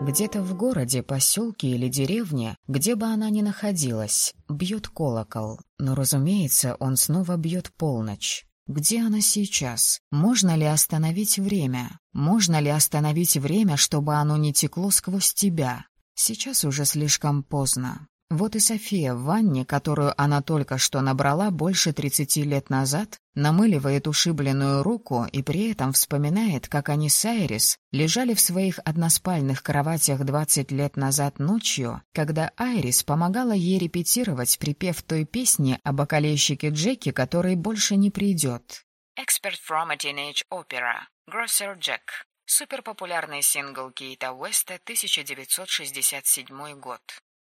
Где-то в городе, поселке или деревне, где бы она ни находилась, бьет колокол. Но, разумеется, он снова бьет полночь. Где она сейчас? Можно ли остановить время? Можно ли остановить время, чтобы оно не текло сквозь тебя? Сейчас уже слишком поздно. Вот и София в ванне, которую она только что набрала больше тридцати лет назад, намыливает ушибленную руку и при этом вспоминает, как они с Айрис лежали в своих односпальных кроватях двадцать лет назад ночью, когда Айрис помогала ей репетировать припев той песни о бокалейщике Джеки, который больше не придет. Expert from a Teenage Opera. Grosser Jack. Суперпопулярный сингл Кейта Уэста, 1967 год.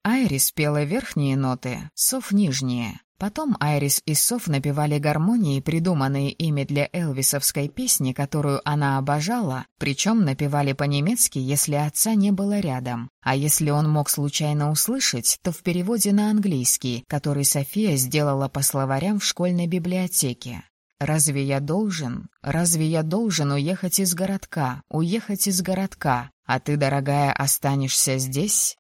Айрис пела верхние ноты, Соф — нижние. Потом Айрис и Соф напевали гармонии, придуманные ими для элвисовской песни, которую она обожала, причем напевали по-немецки, если отца не было рядом. А если он мог случайно услышать, то в переводе на английский, который София сделала по словарям в школьной библиотеке. «Разве я должен? Разве я должен уехать из городка? Уехать из городка? А ты, дорогая, останешься здесь?»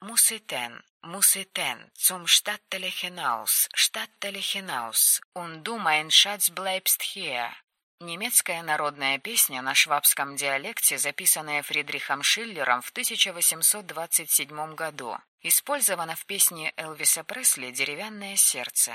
Musiten, Musiten, zum Stadtteil hinaus, Stadtteil hinaus, und du, mein Schatz, bleibst hier. Немецкая народная песня на швабском диалекте, записанная Фридрихом Шиллером в 1827 году. Использована в песне Элвиса Пресли «Деревянное сердце».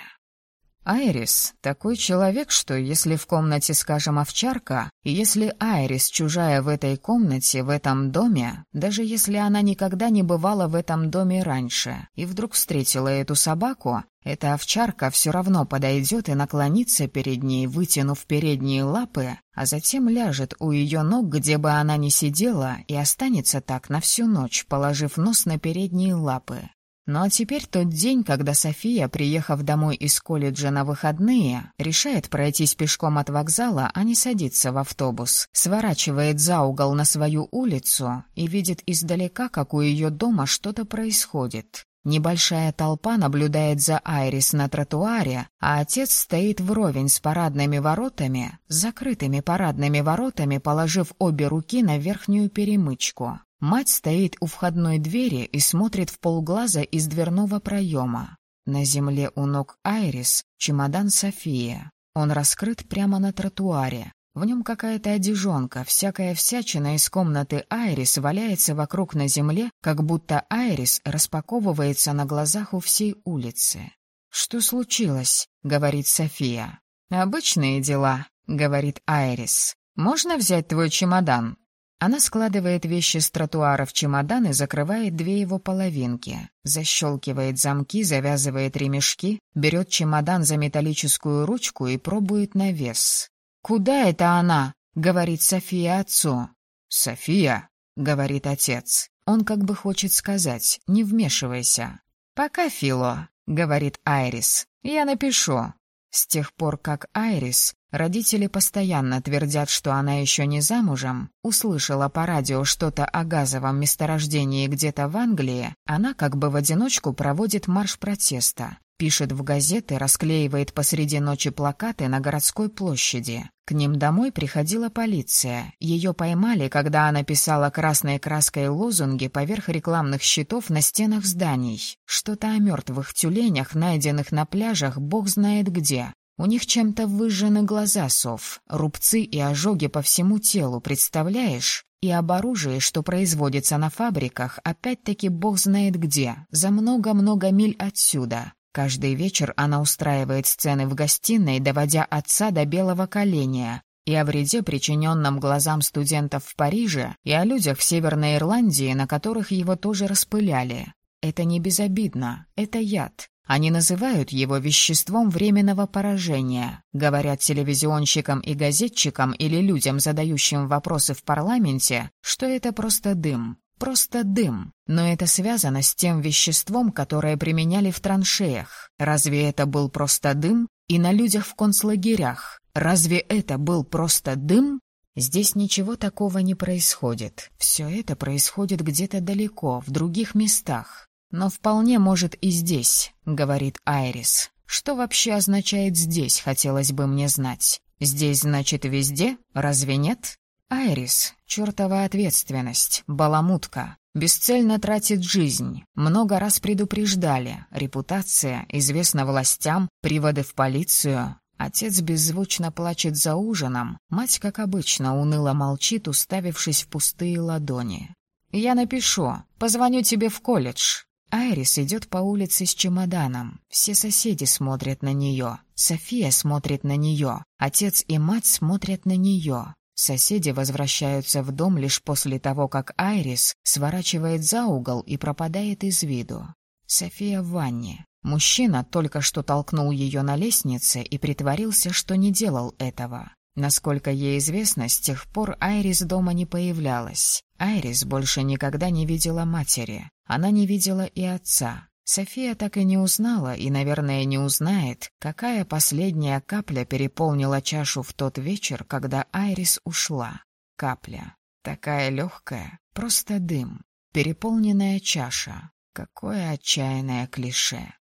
Айрис — такой человек, что если в комнате, скажем, овчарка, и если Айрис чужая в этой комнате, в этом доме, даже если она никогда не бывала в этом доме раньше, и вдруг встретила эту собаку, эта овчарка все равно подойдет и наклонится перед ней, вытянув передние лапы, а затем ляжет у ее ног, где бы она ни сидела, и останется так на всю ночь, положив нос на передние лапы. Ну а теперь тот день, когда София, приехав домой из колледжа на выходные, решает пройтись пешком от вокзала, а не садиться в автобус, сворачивает за угол на свою улицу и видит издалека, как у ее дома что-то происходит. Небольшая толпа наблюдает за Айрис на тротуаре, а отец стоит вровень с парадными воротами, закрытыми парадными воротами, положив обе руки на верхнюю перемычку. Мать стоит у входной двери и смотрит в полглаза из дверного проема. На земле у ног Айрис чемодан София. Он раскрыт прямо на тротуаре. В нем какая-то одежонка, всякая всячина из комнаты Айрис валяется вокруг на земле, как будто Айрис распаковывается на глазах у всей улицы. «Что случилось?» — говорит София. «Обычные дела», — говорит Айрис. «Можно взять твой чемодан?» Она складывает вещи с тротуара в чемодан и закрывает две его половинки. Защелкивает замки, завязывает ремешки, берет чемодан за металлическую ручку и пробует на вес. «Куда это она?» — говорит София отцу. «София», — говорит отец. Он как бы хочет сказать «не вмешивайся». «Пока, Фило», — говорит Айрис. «Я напишу». С тех пор, как Айрис Родители постоянно твердят, что она еще не замужем. Услышала по радио что-то о газовом месторождении где-то в Англии. Она как бы в одиночку проводит марш протеста. Пишет в газеты, расклеивает посреди ночи плакаты на городской площади. К ним домой приходила полиция. Ее поймали, когда она писала красной краской лозунги поверх рекламных щитов на стенах зданий. Что-то о мертвых тюленях, найденных на пляжах, бог знает где. У них чем-то выжжены глаза сов, рубцы и ожоги по всему телу, представляешь? И об оружии, что производится на фабриках, опять-таки бог знает где, за много-много миль отсюда. Каждый вечер она устраивает сцены в гостиной, доводя отца до белого коленя, и о вреде, причиненном глазам студентов в Париже, и о людях в Северной Ирландии, на которых его тоже распыляли. Это не безобидно, это яд. Они называют его веществом временного поражения, говорят телевизионщикам и газетчикам или людям, задающим вопросы в парламенте, что это просто дым. Просто дым. Но это связано с тем веществом, которое применяли в траншеях. Разве это был просто дым? И на людях в концлагерях. Разве это был просто дым? Здесь ничего такого не происходит. Все это происходит где-то далеко, в других местах. «Но вполне может и здесь», — говорит Айрис. «Что вообще означает «здесь», хотелось бы мне знать. Здесь значит везде, разве нет?» Айрис — чертова ответственность, баламутка. Бесцельно тратит жизнь. Много раз предупреждали. Репутация, известна властям, приводы в полицию. Отец беззвучно плачет за ужином. Мать, как обычно, уныло молчит, уставившись в пустые ладони. «Я напишу. Позвоню тебе в колледж». Айрис идет по улице с чемоданом. Все соседи смотрят на нее. София смотрит на нее. Отец и мать смотрят на нее. Соседи возвращаются в дом лишь после того, как Айрис сворачивает за угол и пропадает из виду. София в ванне. Мужчина только что толкнул ее на лестнице и притворился, что не делал этого. Насколько ей известно, с тех пор Айрис дома не появлялась. Айрис больше никогда не видела матери. Она не видела и отца. София так и не узнала и, наверное, не узнает, какая последняя капля переполнила чашу в тот вечер, когда Айрис ушла. Капля. Такая легкая, просто дым. Переполненная чаша. Какое отчаянное клише.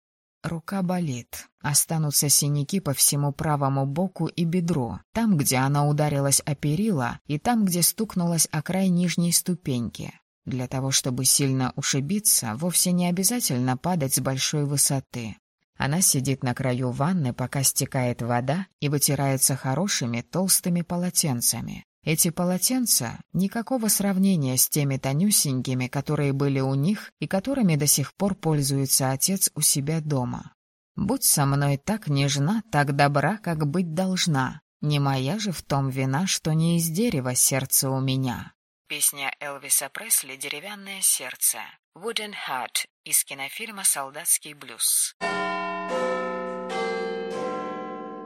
Рука болит. Останутся синяки по всему правому боку и бедру, там, где она ударилась о перила, и там, где стукнулась о край нижней ступеньки. Для того, чтобы сильно ушибиться, вовсе не обязательно падать с большой высоты. Она сидит на краю ванны, пока стекает вода, и вытирается хорошими толстыми полотенцами. Эти полотенца — никакого сравнения с теми тонюсенькими, которые были у них и которыми до сих пор пользуется отец у себя дома. «Будь со мной так нежна, так добра, как быть должна. Не моя же в том вина, что не из дерева сердце у меня». Песня Элвиса Пресли «Деревянное сердце» «Wooden Heart» из кинофильма «Солдатский блюз».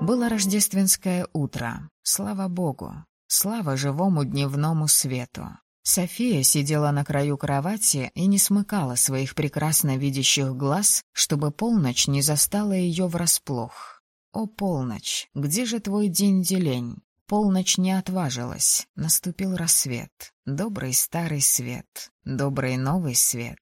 Было рождественское утро. Слава Богу. Слава живому дневному свету. София сидела на краю кровати и не смыкала своих прекрасно видящих глаз, чтобы полночь не застала ее врасплох. «О, полночь, где же твой день-делень? Полночь не отважилась. Наступил рассвет. Добрый старый свет. Добрый новый свет.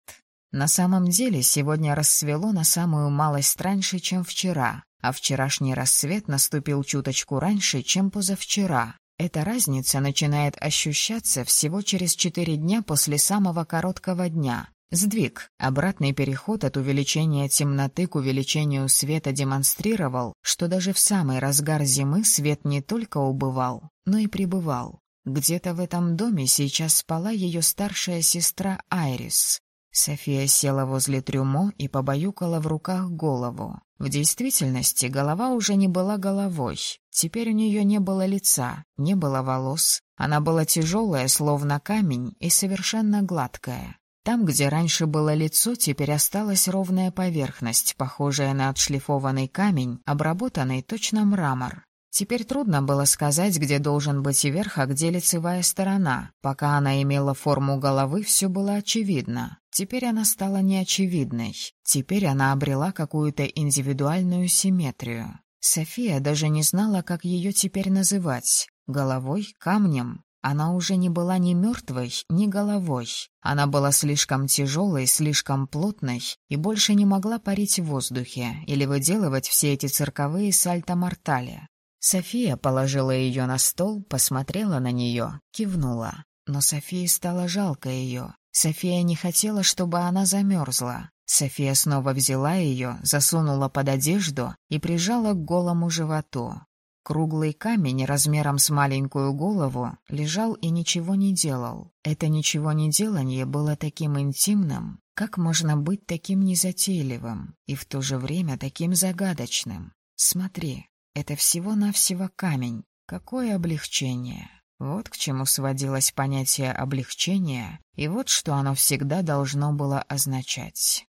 На самом деле сегодня рассвело на самую малость раньше, чем вчера, а вчерашний рассвет наступил чуточку раньше, чем позавчера. Эта разница начинает ощущаться всего через четыре дня после самого короткого дня, Сдвиг, обратный переход от увеличения темноты к увеличению света демонстрировал, что даже в самый разгар зимы свет не только убывал, но и пребывал. Где-то в этом доме сейчас спала ее старшая сестра Айрис. София села возле трюмо и побаюкала в руках голову. В действительности голова уже не была головой. Теперь у нее не было лица, не было волос. Она была тяжелая, словно камень, и совершенно гладкая. Там, где раньше было лицо, теперь осталась ровная поверхность, похожая на отшлифованный камень, обработанный точно мрамор. Теперь трудно было сказать, где должен быть верх, а где лицевая сторона. Пока она имела форму головы, все было очевидно. Теперь она стала неочевидной. Теперь она обрела какую-то индивидуальную симметрию. София даже не знала, как ее теперь называть. Головой, камнем, она уже не была ни мертвой, ни головой. Она была слишком тяжелой, слишком плотной и больше не могла парить в воздухе или выделывать все эти цирковые сальто-мортали. София положила ее на стол, посмотрела на нее, кивнула. Но Софии стало жалко ее. София не хотела, чтобы она замерзла. София снова взяла ее, засунула под одежду и прижала к голому животу. Круглый камень размером с маленькую голову лежал и ничего не делал. Это ничего не делание было таким интимным, как можно быть таким незатейливым и в то же время таким загадочным. Смотри, это всего-навсего камень. Какое облегчение! Вот к чему сводилось понятие облегчения, и вот что оно всегда должно было означать.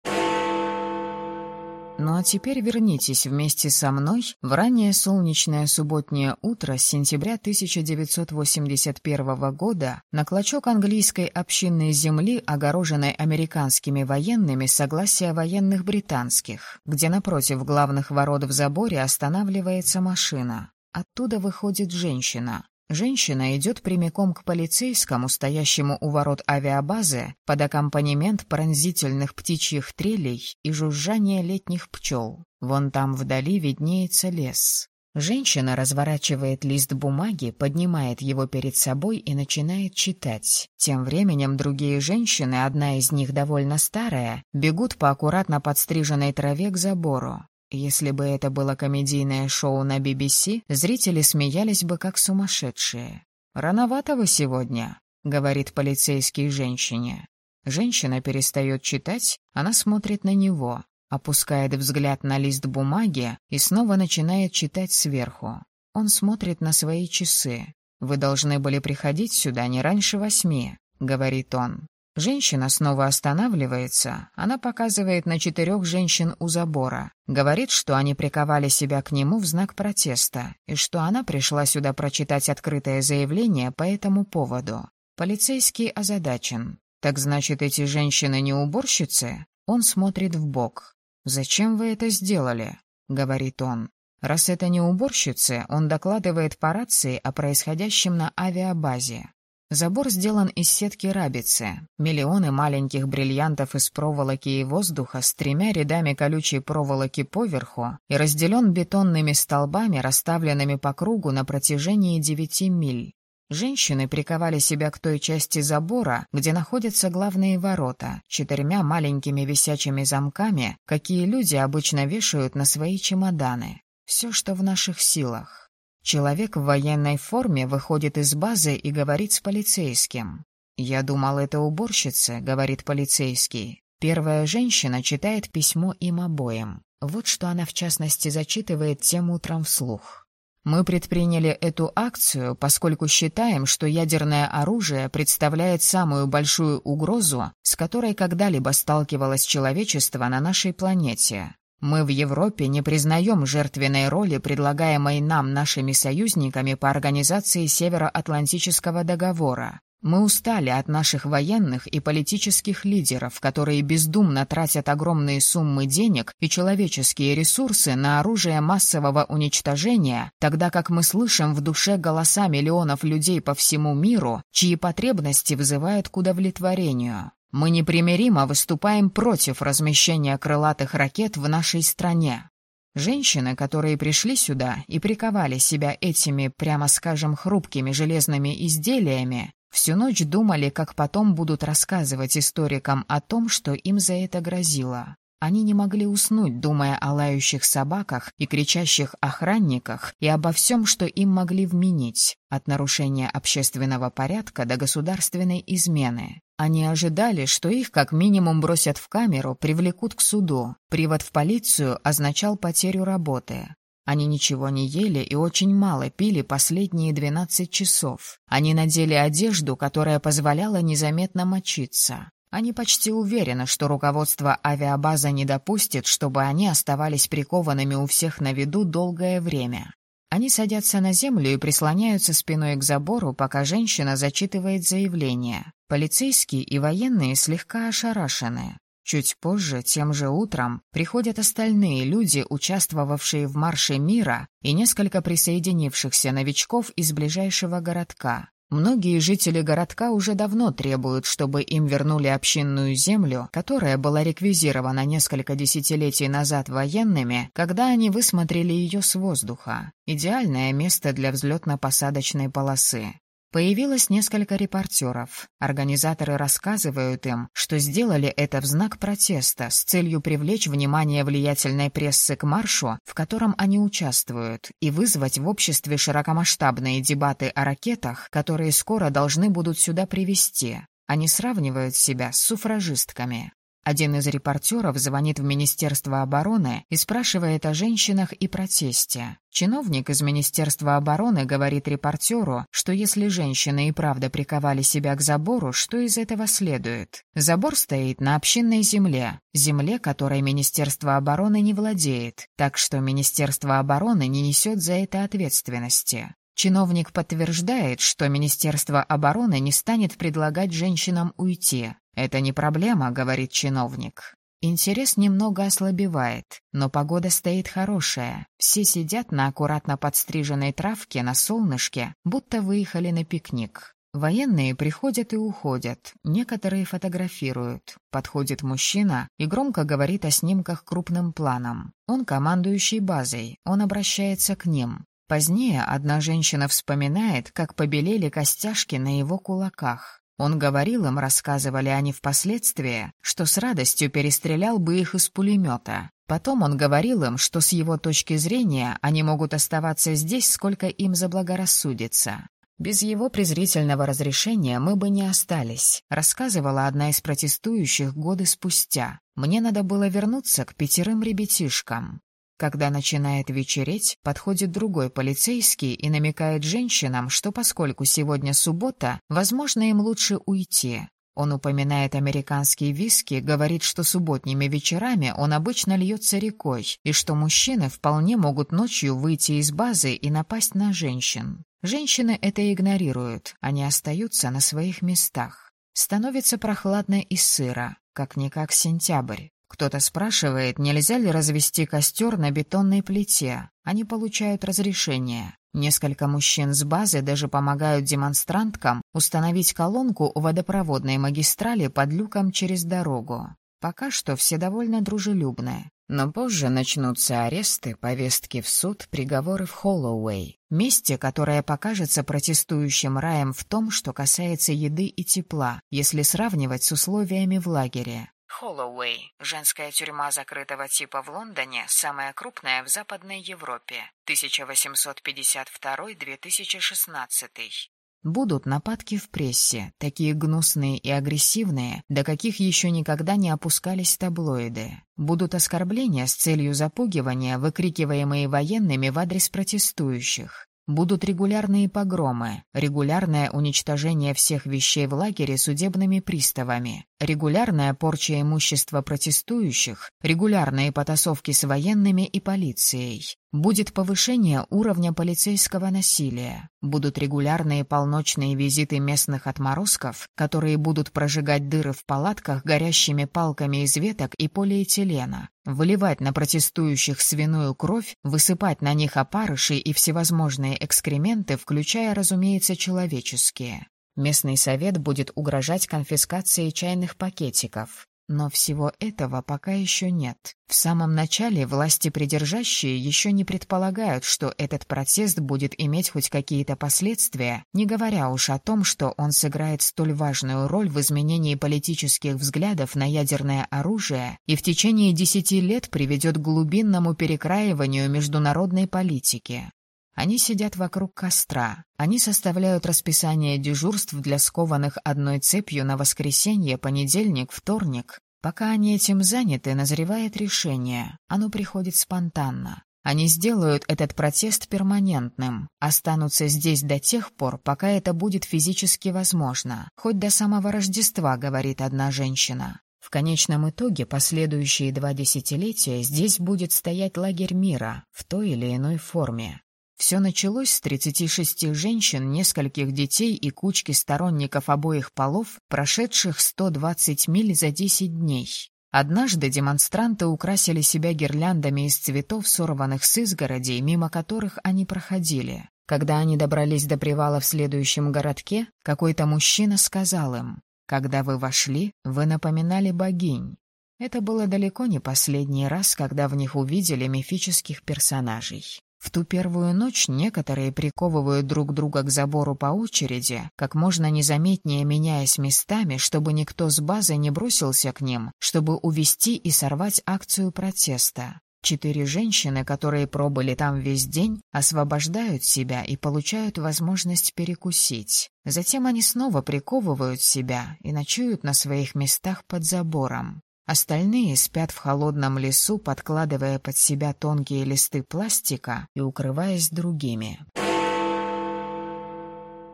Ну а теперь вернитесь вместе со мной в раннее солнечное субботнее утро сентября 1981 года на клочок английской общинной земли, огороженной американскими военными согласия военных британских, где напротив главных ворот в заборе останавливается машина. Оттуда выходит женщина. Женщина идет прямиком к полицейскому, стоящему у ворот авиабазы, под аккомпанемент пронзительных птичьих трелей и жужжания летних пчел. Вон там вдали виднеется лес. Женщина разворачивает лист бумаги, поднимает его перед собой и начинает читать. Тем временем другие женщины, одна из них довольно старая, бегут по аккуратно подстриженной траве к забору. Если бы это было комедийное шоу на BBC, зрители смеялись бы как сумасшедшие. «Рановато вы сегодня», — говорит полицейский женщине. Женщина перестает читать, она смотрит на него опускает взгляд на лист бумаги и снова начинает читать сверху. Он смотрит на свои часы. «Вы должны были приходить сюда не раньше восьми», — говорит он. Женщина снова останавливается. Она показывает на четырех женщин у забора. Говорит, что они приковали себя к нему в знак протеста, и что она пришла сюда прочитать открытое заявление по этому поводу. Полицейский озадачен. «Так значит, эти женщины не уборщицы?» Он смотрит в бок. «Зачем вы это сделали?» — говорит он. Раз это не уборщицы, он докладывает по рации о происходящем на авиабазе. Забор сделан из сетки рабицы. Миллионы маленьких бриллиантов из проволоки и воздуха с тремя рядами колючей проволоки поверху и разделен бетонными столбами, расставленными по кругу на протяжении девяти миль. Женщины приковали себя к той части забора, где находятся главные ворота, четырьмя маленькими висячими замками, какие люди обычно вешают на свои чемоданы. Все, что в наших силах. Человек в военной форме выходит из базы и говорит с полицейским. «Я думал, это уборщица», — говорит полицейский. Первая женщина читает письмо им обоим. Вот что она в частности зачитывает тем утром вслух. Мы предприняли эту акцию, поскольку считаем, что ядерное оружие представляет самую большую угрозу, с которой когда-либо сталкивалось человечество на нашей планете. Мы в Европе не признаем жертвенной роли, предлагаемой нам нашими союзниками по организации Североатлантического договора. Мы устали от наших военных и политических лидеров, которые бездумно тратят огромные суммы денег и человеческие ресурсы на оружие массового уничтожения, тогда как мы слышим в душе голоса миллионов людей по всему миру, чьи потребности вызывают к удовлетворению. Мы непримиримо выступаем против размещения крылатых ракет в нашей стране. Женщины, которые пришли сюда и приковали себя этими, прямо скажем, хрупкими железными изделиями, Всю ночь думали, как потом будут рассказывать историкам о том, что им за это грозило. Они не могли уснуть, думая о лающих собаках и кричащих охранниках и обо всем, что им могли вменить, от нарушения общественного порядка до государственной измены. Они ожидали, что их как минимум бросят в камеру, привлекут к суду. Привод в полицию означал потерю работы. Они ничего не ели и очень мало пили последние двенадцать часов. Они надели одежду, которая позволяла незаметно мочиться. Они почти уверены, что руководство авиабаза не допустит, чтобы они оставались прикованными у всех на виду долгое время. Они садятся на землю и прислоняются спиной к забору, пока женщина зачитывает заявление. Полицейские и военные слегка ошарашены. Чуть позже, тем же утром, приходят остальные люди, участвовавшие в марше мира, и несколько присоединившихся новичков из ближайшего городка. Многие жители городка уже давно требуют, чтобы им вернули общинную землю, которая была реквизирована несколько десятилетий назад военными, когда они высмотрели ее с воздуха. Идеальное место для взлетно-посадочной полосы. Появилось несколько репортеров. Организаторы рассказывают им, что сделали это в знак протеста с целью привлечь внимание влиятельной прессы к маршу, в котором они участвуют, и вызвать в обществе широкомасштабные дебаты о ракетах, которые скоро должны будут сюда привести. Они сравнивают себя с суфражистками. Один из репортеров звонит в Министерство обороны и спрашивает о женщинах и протесте. Чиновник из Министерства обороны говорит репортеру, что если женщины и правда приковали себя к забору, что из этого следует? Забор стоит на общинной земле, земле, которой Министерство обороны не владеет, так что Министерство обороны не несет за это ответственности. Чиновник подтверждает, что Министерство обороны не станет предлагать женщинам уйти. «Это не проблема», — говорит чиновник. Интерес немного ослабевает, но погода стоит хорошая. Все сидят на аккуратно подстриженной травке на солнышке, будто выехали на пикник. Военные приходят и уходят, некоторые фотографируют. Подходит мужчина и громко говорит о снимках крупным планом. Он командующий базой, он обращается к ним. Позднее одна женщина вспоминает, как побелели костяшки на его кулаках. Он говорил им, рассказывали они впоследствии, что с радостью перестрелял бы их из пулемета. Потом он говорил им, что с его точки зрения они могут оставаться здесь, сколько им заблагорассудится. Без его презрительного разрешения мы бы не остались, рассказывала одна из протестующих годы спустя. Мне надо было вернуться к пятерым ребятишкам. Когда начинает вечереть, подходит другой полицейский и намекает женщинам, что поскольку сегодня суббота, возможно, им лучше уйти. Он упоминает американские виски, говорит, что субботними вечерами он обычно льется рекой, и что мужчины вполне могут ночью выйти из базы и напасть на женщин. Женщины это игнорируют, они остаются на своих местах. Становится прохладно и сыро, как-никак сентябрь. Кто-то спрашивает, нельзя ли развести костер на бетонной плите. Они получают разрешение. Несколько мужчин с базы даже помогают демонстранткам установить колонку у водопроводной магистрали под люком через дорогу. Пока что все довольно дружелюбные. Но позже начнутся аресты, повестки в суд, приговоры в Холлоуэй, месте, которое покажется протестующим раем в том, что касается еды и тепла, если сравнивать с условиями в лагере. Холлоуэй – женская тюрьма закрытого типа в Лондоне, самая крупная в Западной Европе, 1852-2016. Будут нападки в прессе, такие гнусные и агрессивные, до каких еще никогда не опускались таблоиды. Будут оскорбления с целью запугивания, выкрикиваемые военными в адрес протестующих. Будут регулярные погромы, регулярное уничтожение всех вещей в лагере судебными приставами, регулярная порча имущества протестующих, регулярные потасовки с военными и полицией. Будет повышение уровня полицейского насилия. Будут регулярные полночные визиты местных отморозков, которые будут прожигать дыры в палатках горящими палками из веток и полиэтилена, выливать на протестующих свиную кровь, высыпать на них опарыши и всевозможные экскременты, включая, разумеется, человеческие. Местный совет будет угрожать конфискацией чайных пакетиков. Но всего этого пока еще нет. В самом начале власти придержащие еще не предполагают, что этот протест будет иметь хоть какие-то последствия, не говоря уж о том, что он сыграет столь важную роль в изменении политических взглядов на ядерное оружие и в течение десяти лет приведет к глубинному перекраиванию международной политики. Они сидят вокруг костра. Они составляют расписание дежурств для скованных одной цепью на воскресенье, понедельник, вторник. Пока они этим заняты, назревает решение. Оно приходит спонтанно. Они сделают этот протест перманентным, останутся здесь до тех пор, пока это будет физически возможно. Хоть до самого Рождества, говорит одна женщина. В конечном итоге последующие два десятилетия здесь будет стоять лагерь мира в той или иной форме. Все началось с 36 женщин, нескольких детей и кучки сторонников обоих полов, прошедших 120 миль за 10 дней. Однажды демонстранты украсили себя гирляндами из цветов, сорванных с изгородей, мимо которых они проходили. Когда они добрались до привала в следующем городке, какой-то мужчина сказал им, «Когда вы вошли, вы напоминали богинь». Это было далеко не последний раз, когда в них увидели мифических персонажей. В ту первую ночь некоторые приковывают друг друга к забору по очереди, как можно незаметнее меняясь местами, чтобы никто с базы не бросился к ним, чтобы увести и сорвать акцию протеста. Четыре женщины, которые пробыли там весь день, освобождают себя и получают возможность перекусить. Затем они снова приковывают себя и ночуют на своих местах под забором. Остальные спят в холодном лесу, подкладывая под себя тонкие листы пластика и укрываясь другими.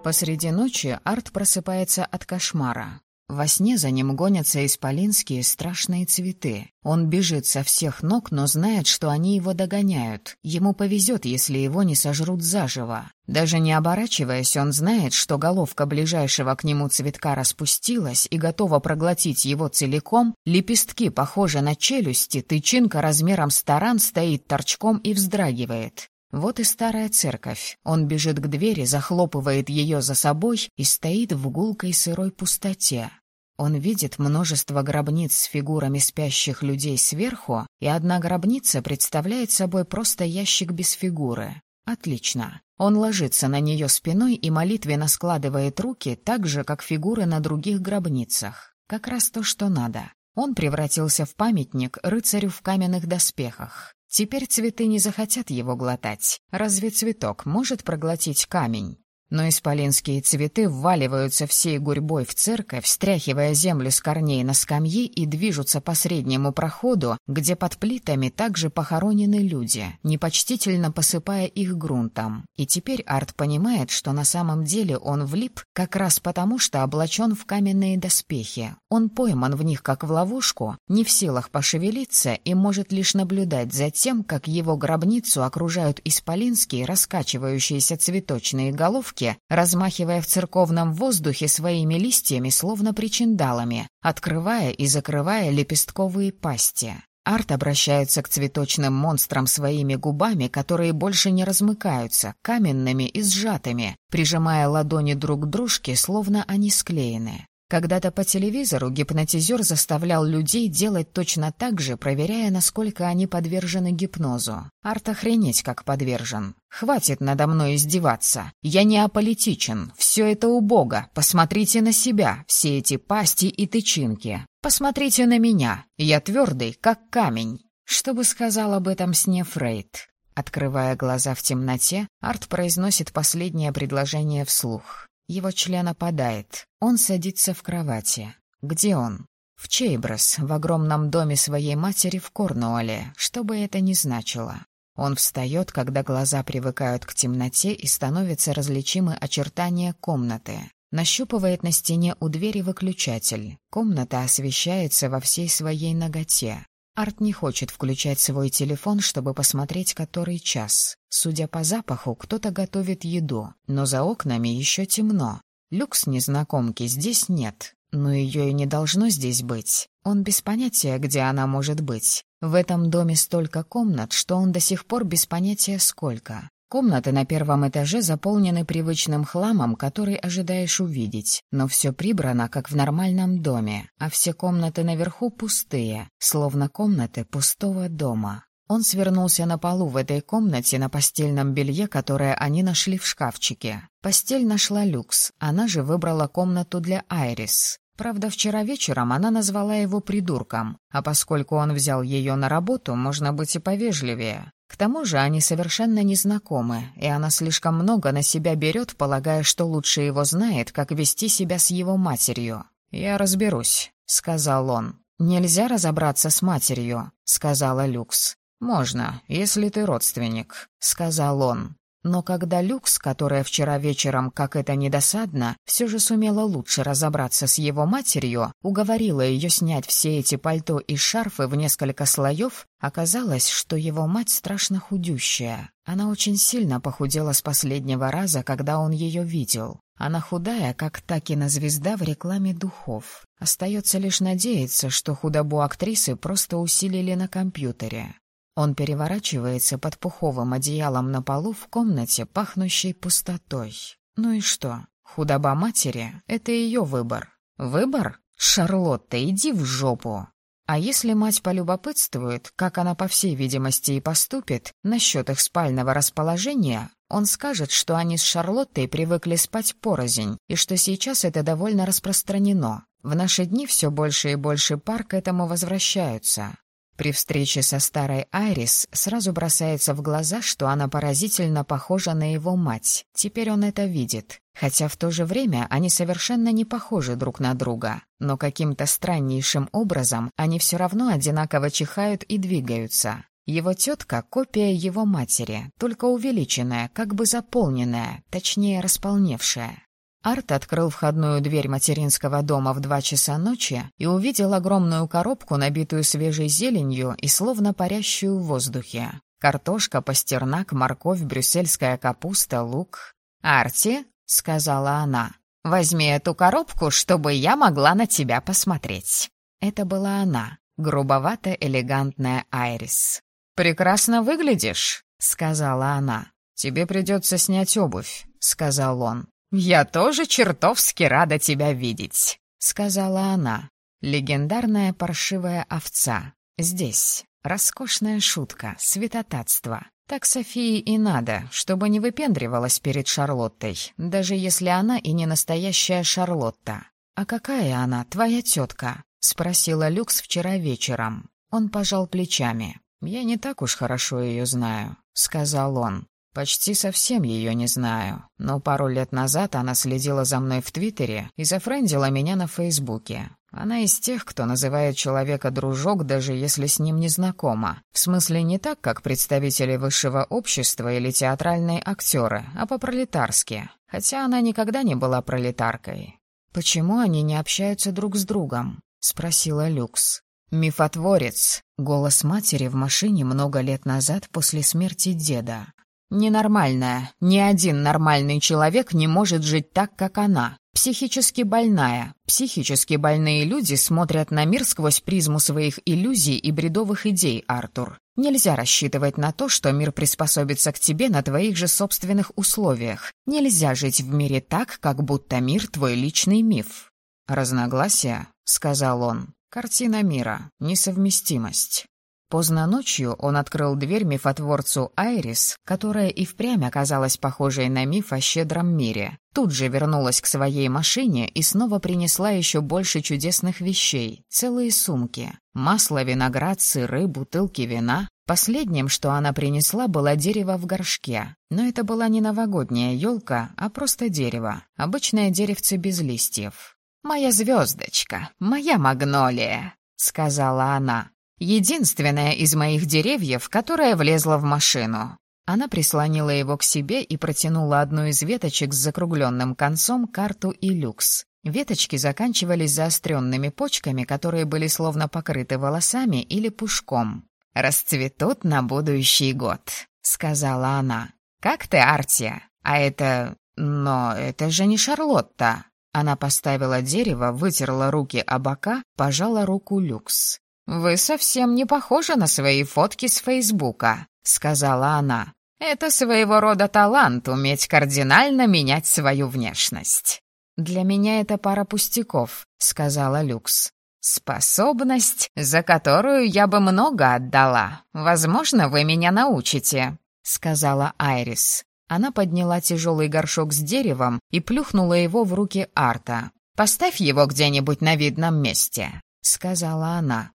Посреди ночи Арт просыпается от кошмара. Во сне за ним гонятся исполинские страшные цветы. Он бежит со всех ног, но знает, что они его догоняют. Ему повезет, если его не сожрут заживо. Даже не оборачиваясь, он знает, что головка ближайшего к нему цветка распустилась и готова проглотить его целиком, лепестки похожи на челюсти, тычинка размером с таран стоит торчком и вздрагивает. Вот и старая церковь. Он бежит к двери, захлопывает ее за собой и стоит в гулкой сырой пустоте. Он видит множество гробниц с фигурами спящих людей сверху, и одна гробница представляет собой просто ящик без фигуры. Отлично. Он ложится на нее спиной и молитвенно складывает руки так же, как фигуры на других гробницах. Как раз то, что надо. Он превратился в памятник рыцарю в каменных доспехах. Теперь цветы не захотят его глотать. Разве цветок может проглотить камень? Но исполинские цветы вваливаются всей гурьбой в церковь, стряхивая землю с корней на скамьи и движутся по среднему проходу, где под плитами также похоронены люди, непочтительно посыпая их грунтом. И теперь Арт понимает, что на самом деле он влип как раз потому, что облачен в каменные доспехи. Он пойман в них как в ловушку, не в силах пошевелиться и может лишь наблюдать за тем, как его гробницу окружают исполинские раскачивающиеся цветочные головки, ветке, размахивая в церковном воздухе своими листьями, словно причиндалами, открывая и закрывая лепестковые пасти. Арт обращается к цветочным монстрам своими губами, которые больше не размыкаются, каменными и сжатыми, прижимая ладони друг к дружке, словно они склеены. Когда-то по телевизору гипнотизер заставлял людей делать точно так же, проверяя, насколько они подвержены гипнозу. Арт охренеть как подвержен. «Хватит надо мной издеваться. Я не аполитичен. Все это убого. Посмотрите на себя, все эти пасти и тычинки. Посмотрите на меня. Я твердый, как камень». Что бы сказал об этом сне Фрейд? Открывая глаза в темноте, Арт произносит последнее предложение вслух. Его член опадает. Он садится в кровати. Где он? В Чейброс, в огромном доме своей матери в Корнуолле, что бы это ни значило. Он встает, когда глаза привыкают к темноте и становятся различимы очертания комнаты. Нащупывает на стене у двери выключатель. Комната освещается во всей своей ноготе. Арт не хочет включать свой телефон, чтобы посмотреть, который час. Судя по запаху, кто-то готовит еду, но за окнами еще темно. Люкс незнакомки здесь нет, но ее и не должно здесь быть. Он без понятия, где она может быть. В этом доме столько комнат, что он до сих пор без понятия сколько. Комнаты на первом этаже заполнены привычным хламом, который ожидаешь увидеть, но все прибрано, как в нормальном доме, а все комнаты наверху пустые, словно комнаты пустого дома. Он свернулся на полу в этой комнате на постельном белье, которое они нашли в шкафчике. Постель нашла люкс, она же выбрала комнату для Айрис. Правда, вчера вечером она назвала его придурком, а поскольку он взял ее на работу, можно быть и повежливее. К тому же они совершенно не знакомы, и она слишком много на себя берет, полагая, что лучше его знает, как вести себя с его матерью. «Я разберусь», — сказал он. «Нельзя разобраться с матерью», — сказала Люкс. «Можно, если ты родственник», — сказал он. Но когда Люкс, которая вчера вечером, как это недосадно, все же сумела лучше разобраться с его матерью, уговорила ее снять все эти пальто и шарфы в несколько слоев, оказалось, что его мать страшно худющая. Она очень сильно похудела с последнего раза, когда он ее видел. Она худая, как та кинозвезда в рекламе духов. Остается лишь надеяться, что худобу актрисы просто усилили на компьютере. Он переворачивается под пуховым одеялом на полу в комнате, пахнущей пустотой. Ну и что? Худоба матери — это ее выбор. Выбор? Шарлотта, иди в жопу. А если мать полюбопытствует, как она, по всей видимости, и поступит, насчет их спального расположения, он скажет, что они с Шарлоттой привыкли спать порознь, и что сейчас это довольно распространено. В наши дни все больше и больше пар к этому возвращаются. При встрече со старой Айрис сразу бросается в глаза, что она поразительно похожа на его мать. Теперь он это видит. Хотя в то же время они совершенно не похожи друг на друга. Но каким-то страннейшим образом они все равно одинаково чихают и двигаются. Его тетка — копия его матери, только увеличенная, как бы заполненная, точнее располневшая. Арт открыл входную дверь материнского дома в два часа ночи и увидел огромную коробку, набитую свежей зеленью и словно парящую в воздухе. Картошка, пастернак, морковь, брюссельская капуста, лук. «Арти», — сказала она, — «возьми эту коробку, чтобы я могла на тебя посмотреть». Это была она, грубовато-элегантная Айрис. «Прекрасно выглядишь», — сказала она. «Тебе придется снять обувь», — сказал он. «Я тоже чертовски рада тебя видеть», — сказала она. Легендарная паршивая овца. Здесь. Роскошная шутка, святотатство. Так Софии и надо, чтобы не выпендривалась перед Шарлоттой, даже если она и не настоящая Шарлотта. «А какая она, твоя тетка?» — спросила Люкс вчера вечером. Он пожал плечами. «Я не так уж хорошо ее знаю», — сказал он. «Почти совсем ее не знаю, но пару лет назад она следила за мной в Твиттере и зафрендила меня на Фейсбуке. Она из тех, кто называет человека дружок, даже если с ним не знакома. В смысле не так, как представители высшего общества или театральные актеры, а по-пролетарски. Хотя она никогда не была пролетаркой. «Почему они не общаются друг с другом?» — спросила Люкс. «Мифотворец», — голос матери в машине много лет назад после смерти деда. «Ненормальная. Ни один нормальный человек не может жить так, как она. Психически больная. Психически больные люди смотрят на мир сквозь призму своих иллюзий и бредовых идей, Артур. Нельзя рассчитывать на то, что мир приспособится к тебе на твоих же собственных условиях. Нельзя жить в мире так, как будто мир твой личный миф. «Разногласия?» — сказал он. «Картина мира. Несовместимость». Поздно ночью он открыл дверь мифотворцу Айрис, которая и впрямь оказалась похожей на миф о щедром мире. Тут же вернулась к своей машине и снова принесла еще больше чудесных вещей, целые сумки. Масло, виноград, сыры, бутылки вина. Последним, что она принесла, было дерево в горшке. Но это была не новогодняя елка, а просто дерево. Обычное деревце без листьев. «Моя звездочка, моя магнолия», — сказала она. Единственное из моих деревьев, которое влезло в машину. Она прислонила его к себе и протянула одну из веточек с закругленным концом карту и люкс. Веточки заканчивались заостренными почками, которые были словно покрыты волосами или пушком. «Расцветут на будущий год», — сказала она. «Как ты, Артия? А это... Но это же не Шарлотта». Она поставила дерево, вытерла руки о бока, пожала руку Люкс. «Вы совсем не похожи на свои фотки с Фейсбука», — сказала она. «Это своего рода талант — уметь кардинально менять свою внешность». «Для меня это пара пустяков», — сказала Люкс. «Способность, за которую я бы много отдала. Возможно, вы меня научите», — сказала Айрис. Она подняла тяжелый горшок с деревом и плюхнула его в руки Арта. «Поставь его где-нибудь на видном месте», — сказала она.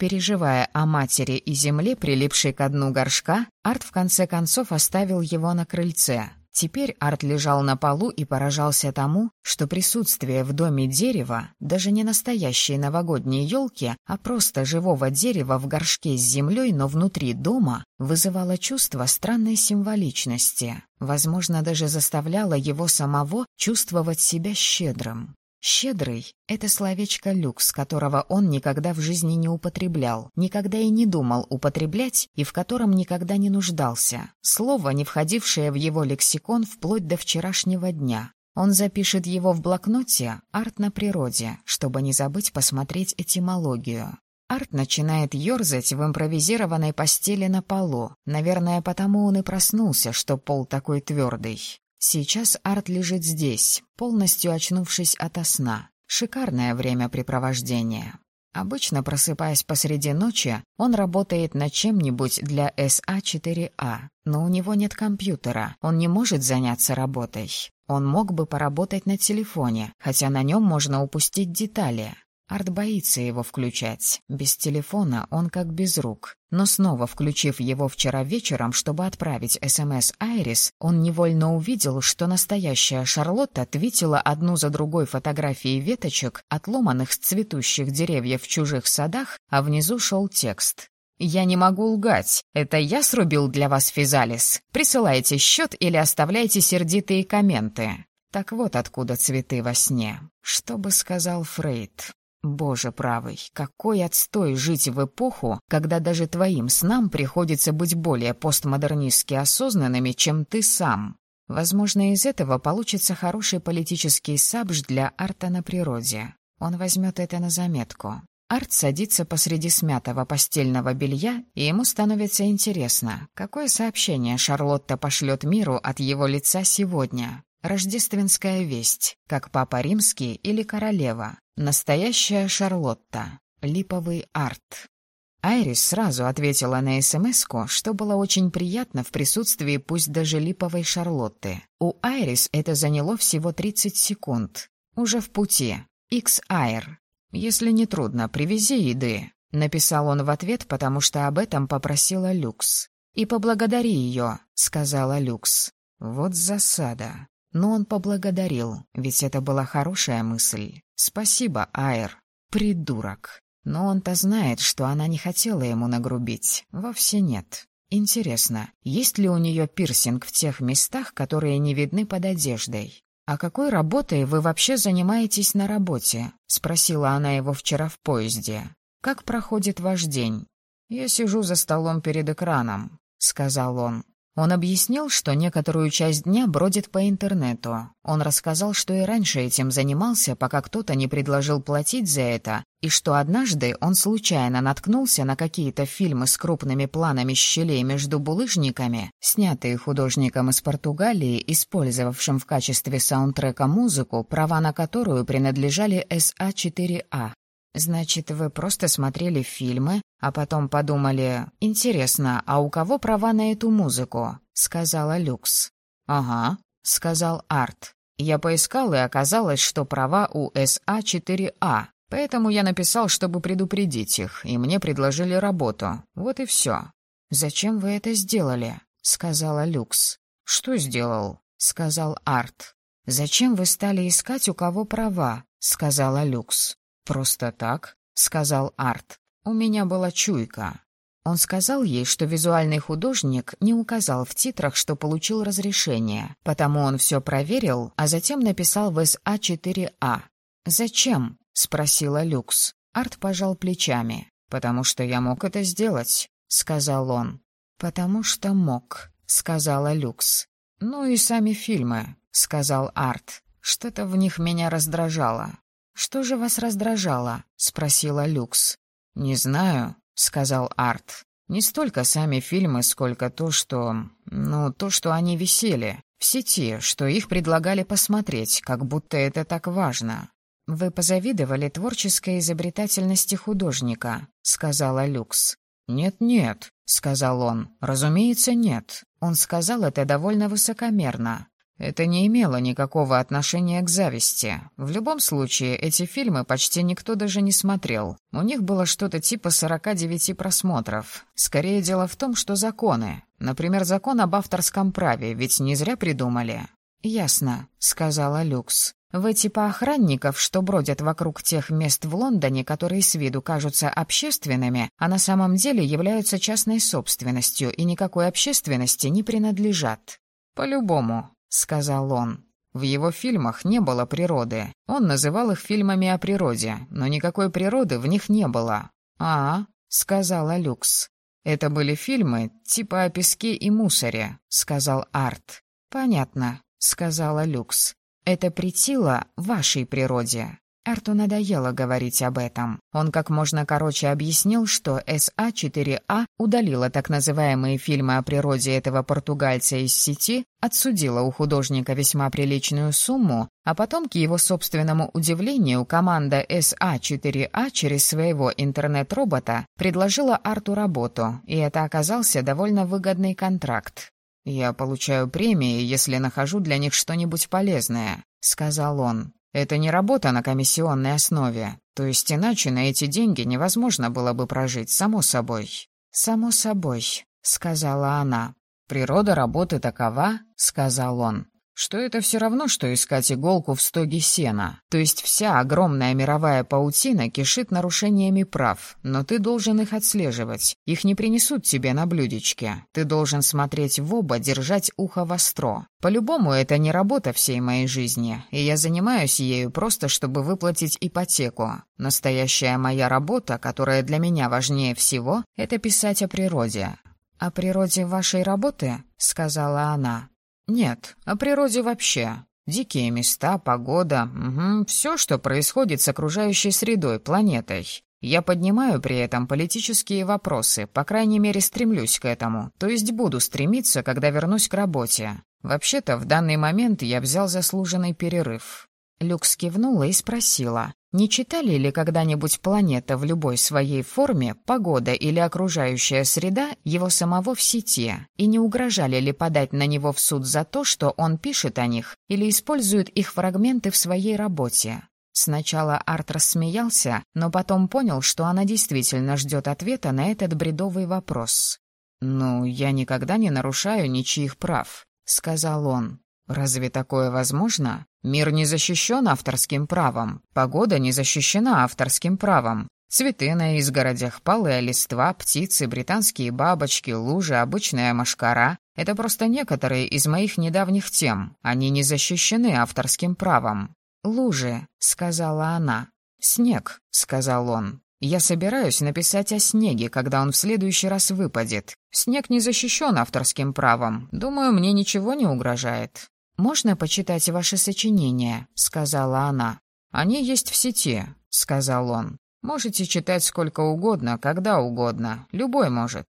Переживая о матери и земле, прилипшей к дну горшка, Арт в конце концов оставил его на крыльце. Теперь Арт лежал на полу и поражался тому, что присутствие в доме дерева, даже не настоящей новогодней елки, а просто живого дерева в горшке с землей, но внутри дома, вызывало чувство странной символичности, возможно, даже заставляло его самого чувствовать себя щедрым. «Щедрый» — это словечко «люкс», которого он никогда в жизни не употреблял, никогда и не думал употреблять и в котором никогда не нуждался. Слово, не входившее в его лексикон вплоть до вчерашнего дня. Он запишет его в блокноте «Арт на природе», чтобы не забыть посмотреть этимологию. Арт начинает ерзать в импровизированной постели на полу. Наверное, потому он и проснулся, что пол такой твердый. Сейчас Арт лежит здесь, полностью очнувшись ото сна. Шикарное времяпрепровождение. Обычно, просыпаясь посреди ночи, он работает над чем-нибудь для СА-4А, но у него нет компьютера, он не может заняться работой. Он мог бы поработать на телефоне, хотя на нем можно упустить детали. Арт боится его включать. Без телефона он как без рук. Но снова включив его вчера вечером, чтобы отправить СМС Айрис, он невольно увидел, что настоящая Шарлотта твитила одну за другой фотографии веточек, отломанных с цветущих деревьев в чужих садах, а внизу шел текст. «Я не могу лгать. Это я срубил для вас физалис. Присылайте счет или оставляйте сердитые комменты». Так вот откуда цветы во сне. Что бы сказал Фрейд? Боже правый, какой отстой жить в эпоху, когда даже твоим снам приходится быть более постмодернистски осознанными, чем ты сам. Возможно, из этого получится хороший политический сабж для арта на природе. Он возьмет это на заметку. Арт садится посреди смятого постельного белья, и ему становится интересно, какое сообщение Шарлотта пошлет миру от его лица сегодня. Рождественская весть, как Папа Римский или Королева. Настоящая Шарлотта. Липовый арт. Айрис сразу ответила на смс что было очень приятно в присутствии пусть даже липовой Шарлотты. У Айрис это заняло всего 30 секунд. Уже в пути. X-Air. «Если не трудно, привези еды», — написал он в ответ, потому что об этом попросила Люкс. «И поблагодари ее», — сказала Люкс. Вот засада. Но он поблагодарил, ведь это была хорошая мысль. «Спасибо, Айр. Придурок». Но он-то знает, что она не хотела ему нагрубить. Вовсе нет. Интересно, есть ли у нее пирсинг в тех местах, которые не видны под одеждой? «А какой работой вы вообще занимаетесь на работе?» — спросила она его вчера в поезде. «Как проходит ваш день?» «Я сижу за столом перед экраном», — сказал он. Он объяснил, что некоторую часть дня бродит по интернету. Он рассказал, что и раньше этим занимался, пока кто-то не предложил платить за это, и что однажды он случайно наткнулся на какие-то фильмы с крупными планами щелей между булыжниками, снятые художником из Португалии, использовавшим в качестве саундтрека музыку, права на которую принадлежали СА-4А. «Значит, вы просто смотрели фильмы, а потом подумали, интересно, а у кого права на эту музыку?» — сказала Люкс. «Ага», — сказал Арт. «Я поискал, и оказалось, что права у СА-4А, поэтому я написал, чтобы предупредить их, и мне предложили работу. Вот и все». «Зачем вы это сделали?» — сказала Люкс. «Что сделал?» — сказал Арт. «Зачем вы стали искать, у кого права?» — сказала Люкс. «Просто так», — сказал Арт. «У меня была чуйка». Он сказал ей, что визуальный художник не указал в титрах, что получил разрешение, потому он все проверил, а затем написал в СА-4А. «Зачем?» — спросила Люкс. Арт пожал плечами. «Потому что я мог это сделать», — сказал он. «Потому что мог», — сказала Люкс. «Ну и сами фильмы», — сказал Арт. «Что-то в них меня раздражало. «Что же вас раздражало?» — спросила Люкс. «Не знаю», — сказал Арт. «Не столько сами фильмы, сколько то, что... Ну, то, что они висели. В сети, что их предлагали посмотреть, как будто это так важно». «Вы позавидовали творческой изобретательности художника», — сказала Люкс. «Нет-нет», — сказал он. «Разумеется, нет». Он сказал это довольно высокомерно. Это не имело никакого отношения к зависти. В любом случае, эти фильмы почти никто даже не смотрел. У них было что-то типа 49 просмотров. Скорее дело в том, что законы. Например, закон об авторском праве, ведь не зря придумали. «Ясно», — сказала Люкс. «Вы типа охранников, что бродят вокруг тех мест в Лондоне, которые с виду кажутся общественными, а на самом деле являются частной собственностью и никакой общественности не принадлежат». «По-любому», — сказал он. В его фильмах не было природы. Он называл их фильмами о природе, но никакой природы в них не было. «А, — сказала Люкс. «Это были фильмы типа о песке и мусоре», — сказал Арт. «Понятно», — сказала Люкс. «Это притило вашей природе». Арту надоело говорить об этом. Он как можно короче объяснил, что СА-4А удалила так называемые фильмы о природе этого португальца из сети, отсудила у художника весьма приличную сумму, а потом, к его собственному удивлению, команда СА-4А через своего интернет-робота предложила Арту работу, и это оказался довольно выгодный контракт. «Я получаю премии, если нахожу для них что-нибудь полезное», — сказал он. Это не работа на комиссионной основе, то есть иначе на эти деньги невозможно было бы прожить, само собой. «Само собой», — сказала она. «Природа работы такова», — сказал он, что это все равно, что искать иголку в стоге сена. То есть вся огромная мировая паутина кишит нарушениями прав, но ты должен их отслеживать. Их не принесут тебе на блюдечке. Ты должен смотреть в оба, держать ухо востро. По-любому, это не работа всей моей жизни, и я занимаюсь ею просто, чтобы выплатить ипотеку. Настоящая моя работа, которая для меня важнее всего, это писать о природе. «О природе вашей работы?» — сказала она. Нет, о природе вообще. Дикие места, погода, угу, все, что происходит с окружающей средой, планетой. Я поднимаю при этом политические вопросы, по крайней мере стремлюсь к этому, то есть буду стремиться, когда вернусь к работе. Вообще-то, в данный момент я взял заслуженный перерыв». Люкс кивнула и спросила, не читали ли когда-нибудь «Планета» в любой своей форме, погода или окружающая среда его самого в сети, и не угрожали ли подать на него в суд за то, что он пишет о них или использует их фрагменты в своей работе? Сначала Арт рассмеялся, но потом понял, что она действительно ждет ответа на этот бредовый вопрос. «Ну, я никогда не нарушаю ничьих прав», — сказал он. «Разве такое возможно? Мир не защищен авторским правом, погода не защищена авторским правом. Цветы на изгородях, палые листва, птицы, британские бабочки, лужи, обычная машкара — это просто некоторые из моих недавних тем. Они не защищены авторским правом. «Лужи», — сказала она. «Снег», — сказал он. «Я собираюсь написать о снеге, когда он в следующий раз выпадет. Снег не защищен авторским правом. Думаю, мне ничего не угрожает». «Можно почитать ваши сочинения?» — сказала она. «Они есть в сети», — сказал он. «Можете читать сколько угодно, когда угодно. Любой может».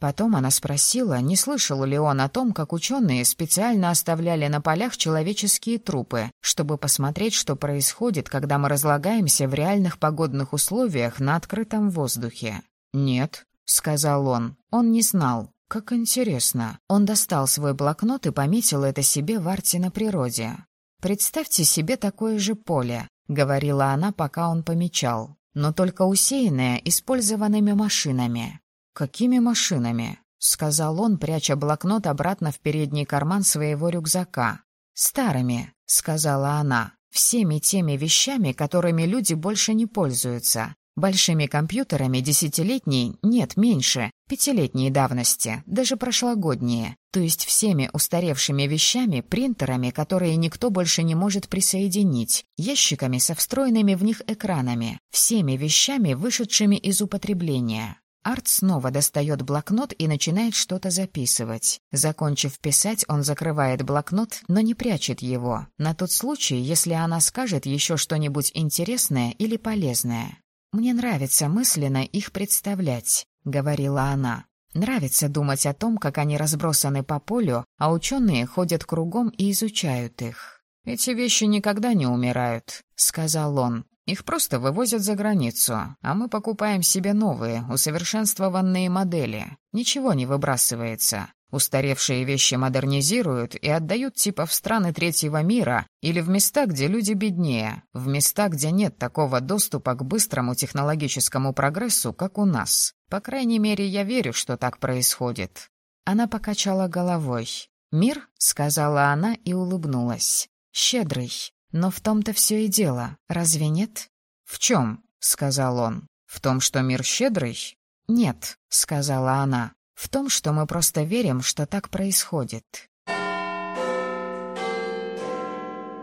Потом она спросила, не слышал ли он о том, как ученые специально оставляли на полях человеческие трупы, чтобы посмотреть, что происходит, когда мы разлагаемся в реальных погодных условиях на открытом воздухе. «Нет», — сказал он, — он не знал. Как интересно. Он достал свой блокнот и пометил это себе в арте на природе. «Представьте себе такое же поле», — говорила она, пока он помечал, но только усеянное использованными машинами. «Какими машинами?» — сказал он, пряча блокнот обратно в передний карман своего рюкзака. «Старыми», — сказала она, — «всеми теми вещами, которыми люди больше не пользуются. Большими компьютерами десятилетней, нет, меньше, пятилетней давности, даже прошлогодние, то есть всеми устаревшими вещами, принтерами, которые никто больше не может присоединить, ящиками со встроенными в них экранами, всеми вещами, вышедшими из употребления. Арт снова достает блокнот и начинает что-то записывать. Закончив писать, он закрывает блокнот, но не прячет его, на тот случай, если она скажет еще что-нибудь интересное или полезное. «Мне нравится мысленно их представлять», — говорила она. «Нравится думать о том, как они разбросаны по полю, а ученые ходят кругом и изучают их». «Эти вещи никогда не умирают», — сказал он. Их просто вывозят за границу, а мы покупаем себе новые, усовершенствованные модели. Ничего не выбрасывается. Устаревшие вещи модернизируют и отдают типа в страны третьего мира или в места, где люди беднее, в места, где нет такого доступа к быстрому технологическому прогрессу, как у нас. По крайней мере, я верю, что так происходит. Она покачала головой. «Мир?» — сказала она и улыбнулась. «Щедрый. Но в том-то все и дело, разве нет? В чем? сказал он. В том, что мир щедрый? Нет, сказала она. В том, что мы просто верим, что так происходит.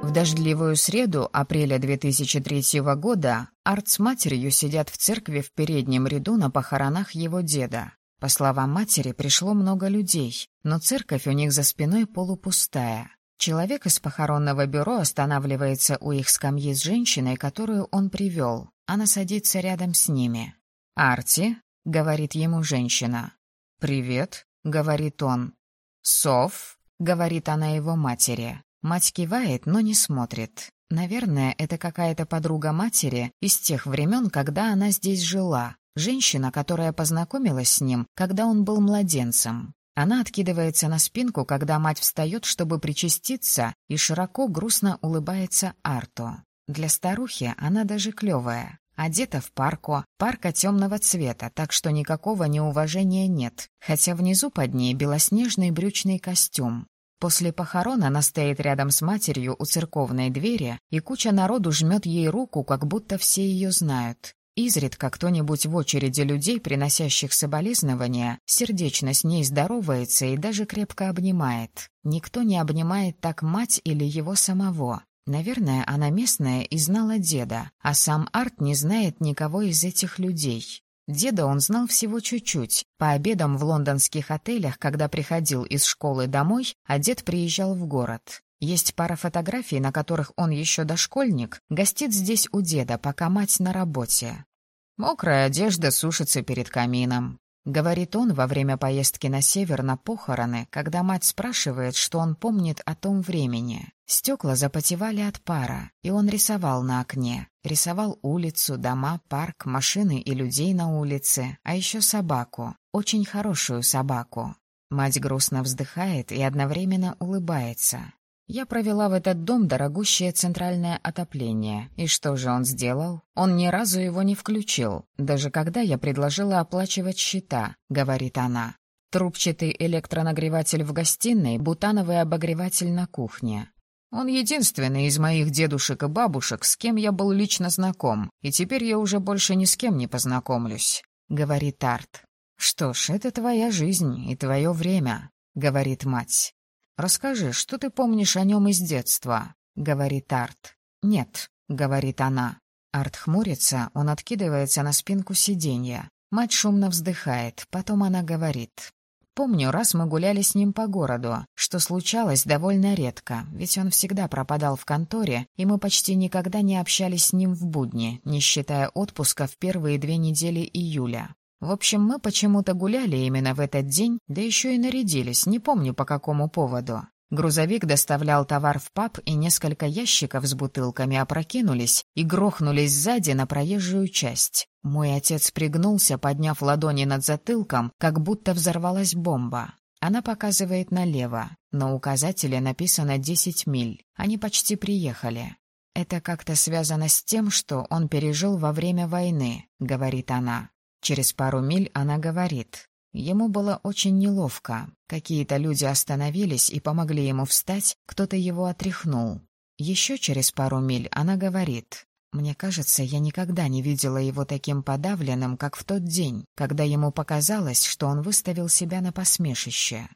В дождливую среду апреля 2003 года Арт с матерью сидят в церкви в переднем ряду на похоронах его деда. По словам матери, пришло много людей, но церковь у них за спиной полупустая. Человек из похоронного бюро останавливается у их скамьи с женщиной, которую он привел. Она садится рядом с ними. «Арти», — говорит ему женщина. «Привет», — говорит он. «Сов», — говорит она его матери. Мать кивает, но не смотрит. Наверное, это какая-то подруга матери из тех времен, когда она здесь жила. Женщина, которая познакомилась с ним, когда он был младенцем. Она откидывается на спинку, когда мать встает, чтобы причаститься, и широко грустно улыбается Арту. Для старухи она даже клевая. Одета в парку, парка темного цвета, так что никакого неуважения нет, хотя внизу под ней белоснежный брючный костюм. После похорон она стоит рядом с матерью у церковной двери, и куча народу жмет ей руку, как будто все ее знают. Изредка кто-нибудь в очереди людей, приносящих соболезнования, сердечно с ней здоровается и даже крепко обнимает. Никто не обнимает так мать или его самого. Наверное, она местная и знала деда, а сам Арт не знает никого из этих людей. Деда он знал всего чуть-чуть. По обедам в лондонских отелях, когда приходил из школы домой, а дед приезжал в город. Есть пара фотографий, на которых он еще дошкольник, гостит здесь у деда, пока мать на работе. Мокрая одежда сушится перед камином. Говорит он во время поездки на север на похороны, когда мать спрашивает, что он помнит о том времени. Стекла запотевали от пара, и он рисовал на окне. Рисовал улицу, дома, парк, машины и людей на улице, а еще собаку. Очень хорошую собаку. Мать грустно вздыхает и одновременно улыбается. Я провела в этот дом дорогущее центральное отопление. И что же он сделал? Он ни разу его не включил, даже когда я предложила оплачивать счета, говорит она. Трубчатый электронагреватель в гостиной, бутановый обогреватель на кухне. Он единственный из моих дедушек и бабушек, с кем я был лично знаком, и теперь я уже больше ни с кем не познакомлюсь, — говорит Арт. «Что ж, это твоя жизнь и твое время», — говорит мать. «Расскажи, что ты помнишь о нем из детства?» — говорит Арт. «Нет», — говорит она. Арт хмурится, он откидывается на спинку сиденья. Мать шумно вздыхает, потом она говорит. «Помню, раз мы гуляли с ним по городу, что случалось довольно редко, ведь он всегда пропадал в конторе, и мы почти никогда не общались с ним в будни, не считая отпуска в первые две недели июля. В общем, мы почему-то гуляли именно в этот день, да еще и нарядились, не помню по какому поводу. Грузовик доставлял товар в паб, и несколько ящиков с бутылками опрокинулись и грохнулись сзади на проезжую часть. Мой отец пригнулся, подняв ладони над затылком, как будто взорвалась бомба. Она показывает налево. На указателе написано «10 миль». Они почти приехали. «Это как-то связано с тем, что он пережил во время войны», — говорит она. Через пару миль она говорит. Ему было очень неловко. Какие-то люди остановились и помогли ему встать, кто-то его отряхнул. Еще через пару миль она говорит. «Мне кажется, я никогда не видела его таким подавленным, как в тот день, когда ему показалось, что он выставил себя на посмешище.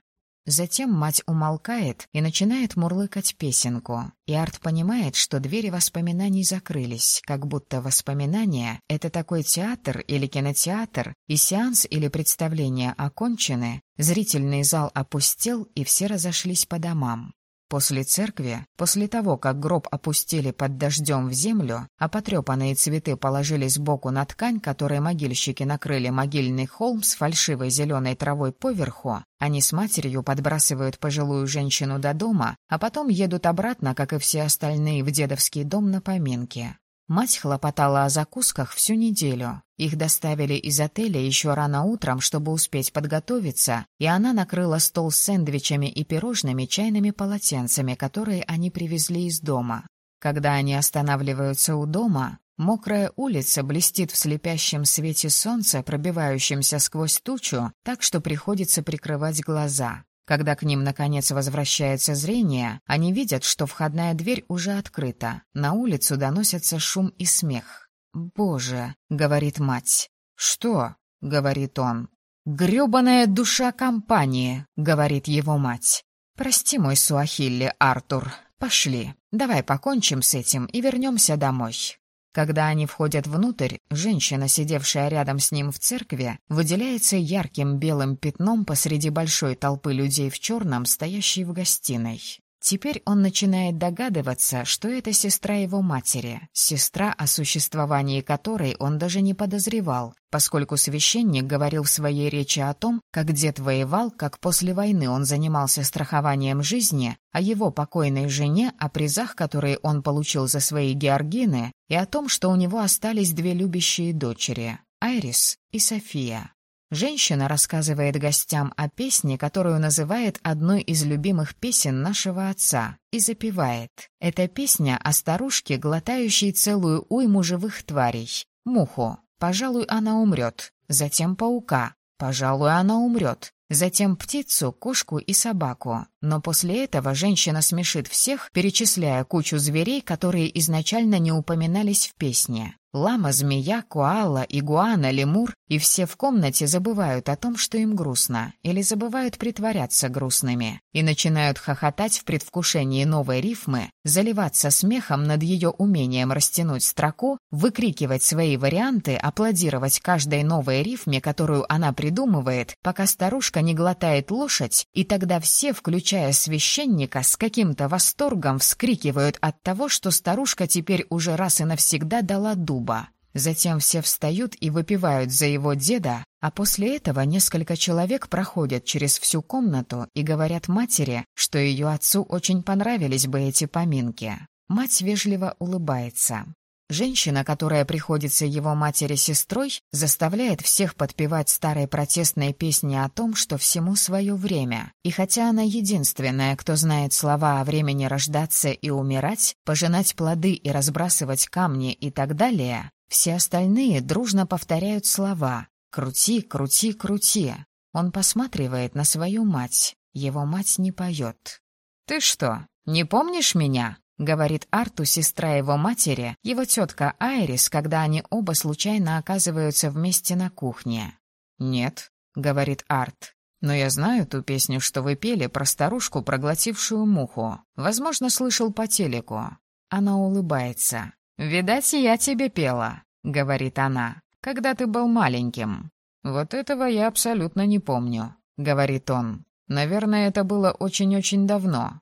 Затем мать умолкает и начинает мурлыкать песенку, и Арт понимает, что двери воспоминаний закрылись, как будто воспоминания — это такой театр или кинотеатр, и сеанс или представление окончены, зрительный зал опустел, и все разошлись по домам. После церкви, после того, как гроб опустили под дождем в землю, а потрепанные цветы положили сбоку на ткань, которой могильщики накрыли могильный холм с фальшивой зеленой травой поверху, они с матерью подбрасывают пожилую женщину до дома, а потом едут обратно, как и все остальные, в дедовский дом на поминки. Мать хлопотала о закусках всю неделю. Их доставили из отеля еще рано утром, чтобы успеть подготовиться, и она накрыла стол с сэндвичами и пирожными чайными полотенцами, которые они привезли из дома. Когда они останавливаются у дома, мокрая улица блестит в слепящем свете солнца, пробивающемся сквозь тучу, так что приходится прикрывать глаза. Когда к ним, наконец, возвращается зрение, они видят, что входная дверь уже открыта. На улицу доносятся шум и смех. «Боже!» — говорит мать. «Что?» — говорит он. «Грёбаная душа компании!» — говорит его мать. «Прости, мой суахилли, Артур. Пошли. Давай покончим с этим и вернемся домой». Когда они входят внутрь, женщина, сидевшая рядом с ним в церкви, выделяется ярким белым пятном посреди большой толпы людей в черном, стоящей в гостиной. Теперь он начинает догадываться, что это сестра его матери, сестра, о существовании которой он даже не подозревал, поскольку священник говорил в своей речи о том, как дед воевал, как после войны он занимался страхованием жизни, о его покойной жене, о призах, которые он получил за свои георгины, и о том, что у него остались две любящие дочери — Айрис и София. Женщина рассказывает гостям о песне, которую называет одной из любимых песен нашего отца, и запевает. Это песня о старушке, глотающей целую уйму живых тварей. Муху. Пожалуй, она умрет. Затем паука. Пожалуй, она умрет. Затем птицу, кошку и собаку. Но после этого женщина смешит всех, перечисляя кучу зверей, которые изначально не упоминались в песне. Лама, змея, коала, игуана, лемур, и все в комнате забывают о том, что им грустно, или забывают притворяться грустными, и начинают хохотать в предвкушении новой рифмы, заливаться смехом над ее умением растянуть строку, выкрикивать свои варианты, аплодировать каждой новой рифме, которую она придумывает, пока старушка не глотает лошадь, и тогда все, включая священника, с каким-то восторгом вскрикивают от того, что старушка теперь уже раз и навсегда дала дуб дуба. Затем все встают и выпивают за его деда, а после этого несколько человек проходят через всю комнату и говорят матери, что ее отцу очень понравились бы эти поминки. Мать вежливо улыбается. Женщина, которая приходится его матери-сестрой, заставляет всех подпевать старые протестные песни о том, что всему свое время. И хотя она единственная, кто знает слова о времени рождаться и умирать, пожинать плоды и разбрасывать камни и так далее, все остальные дружно повторяют слова «крути, крути, крути». Он посматривает на свою мать. Его мать не поет. «Ты что, не помнишь меня?» — говорит Арту сестра его матери, его тетка Айрис, когда они оба случайно оказываются вместе на кухне. «Нет», — говорит Арт, — «но я знаю ту песню, что вы пели про старушку, проглотившую муху. Возможно, слышал по телеку». Она улыбается. «Видать, я тебе пела», — говорит она, — «когда ты был маленьким». «Вот этого я абсолютно не помню», — говорит он. «Наверное, это было очень-очень давно.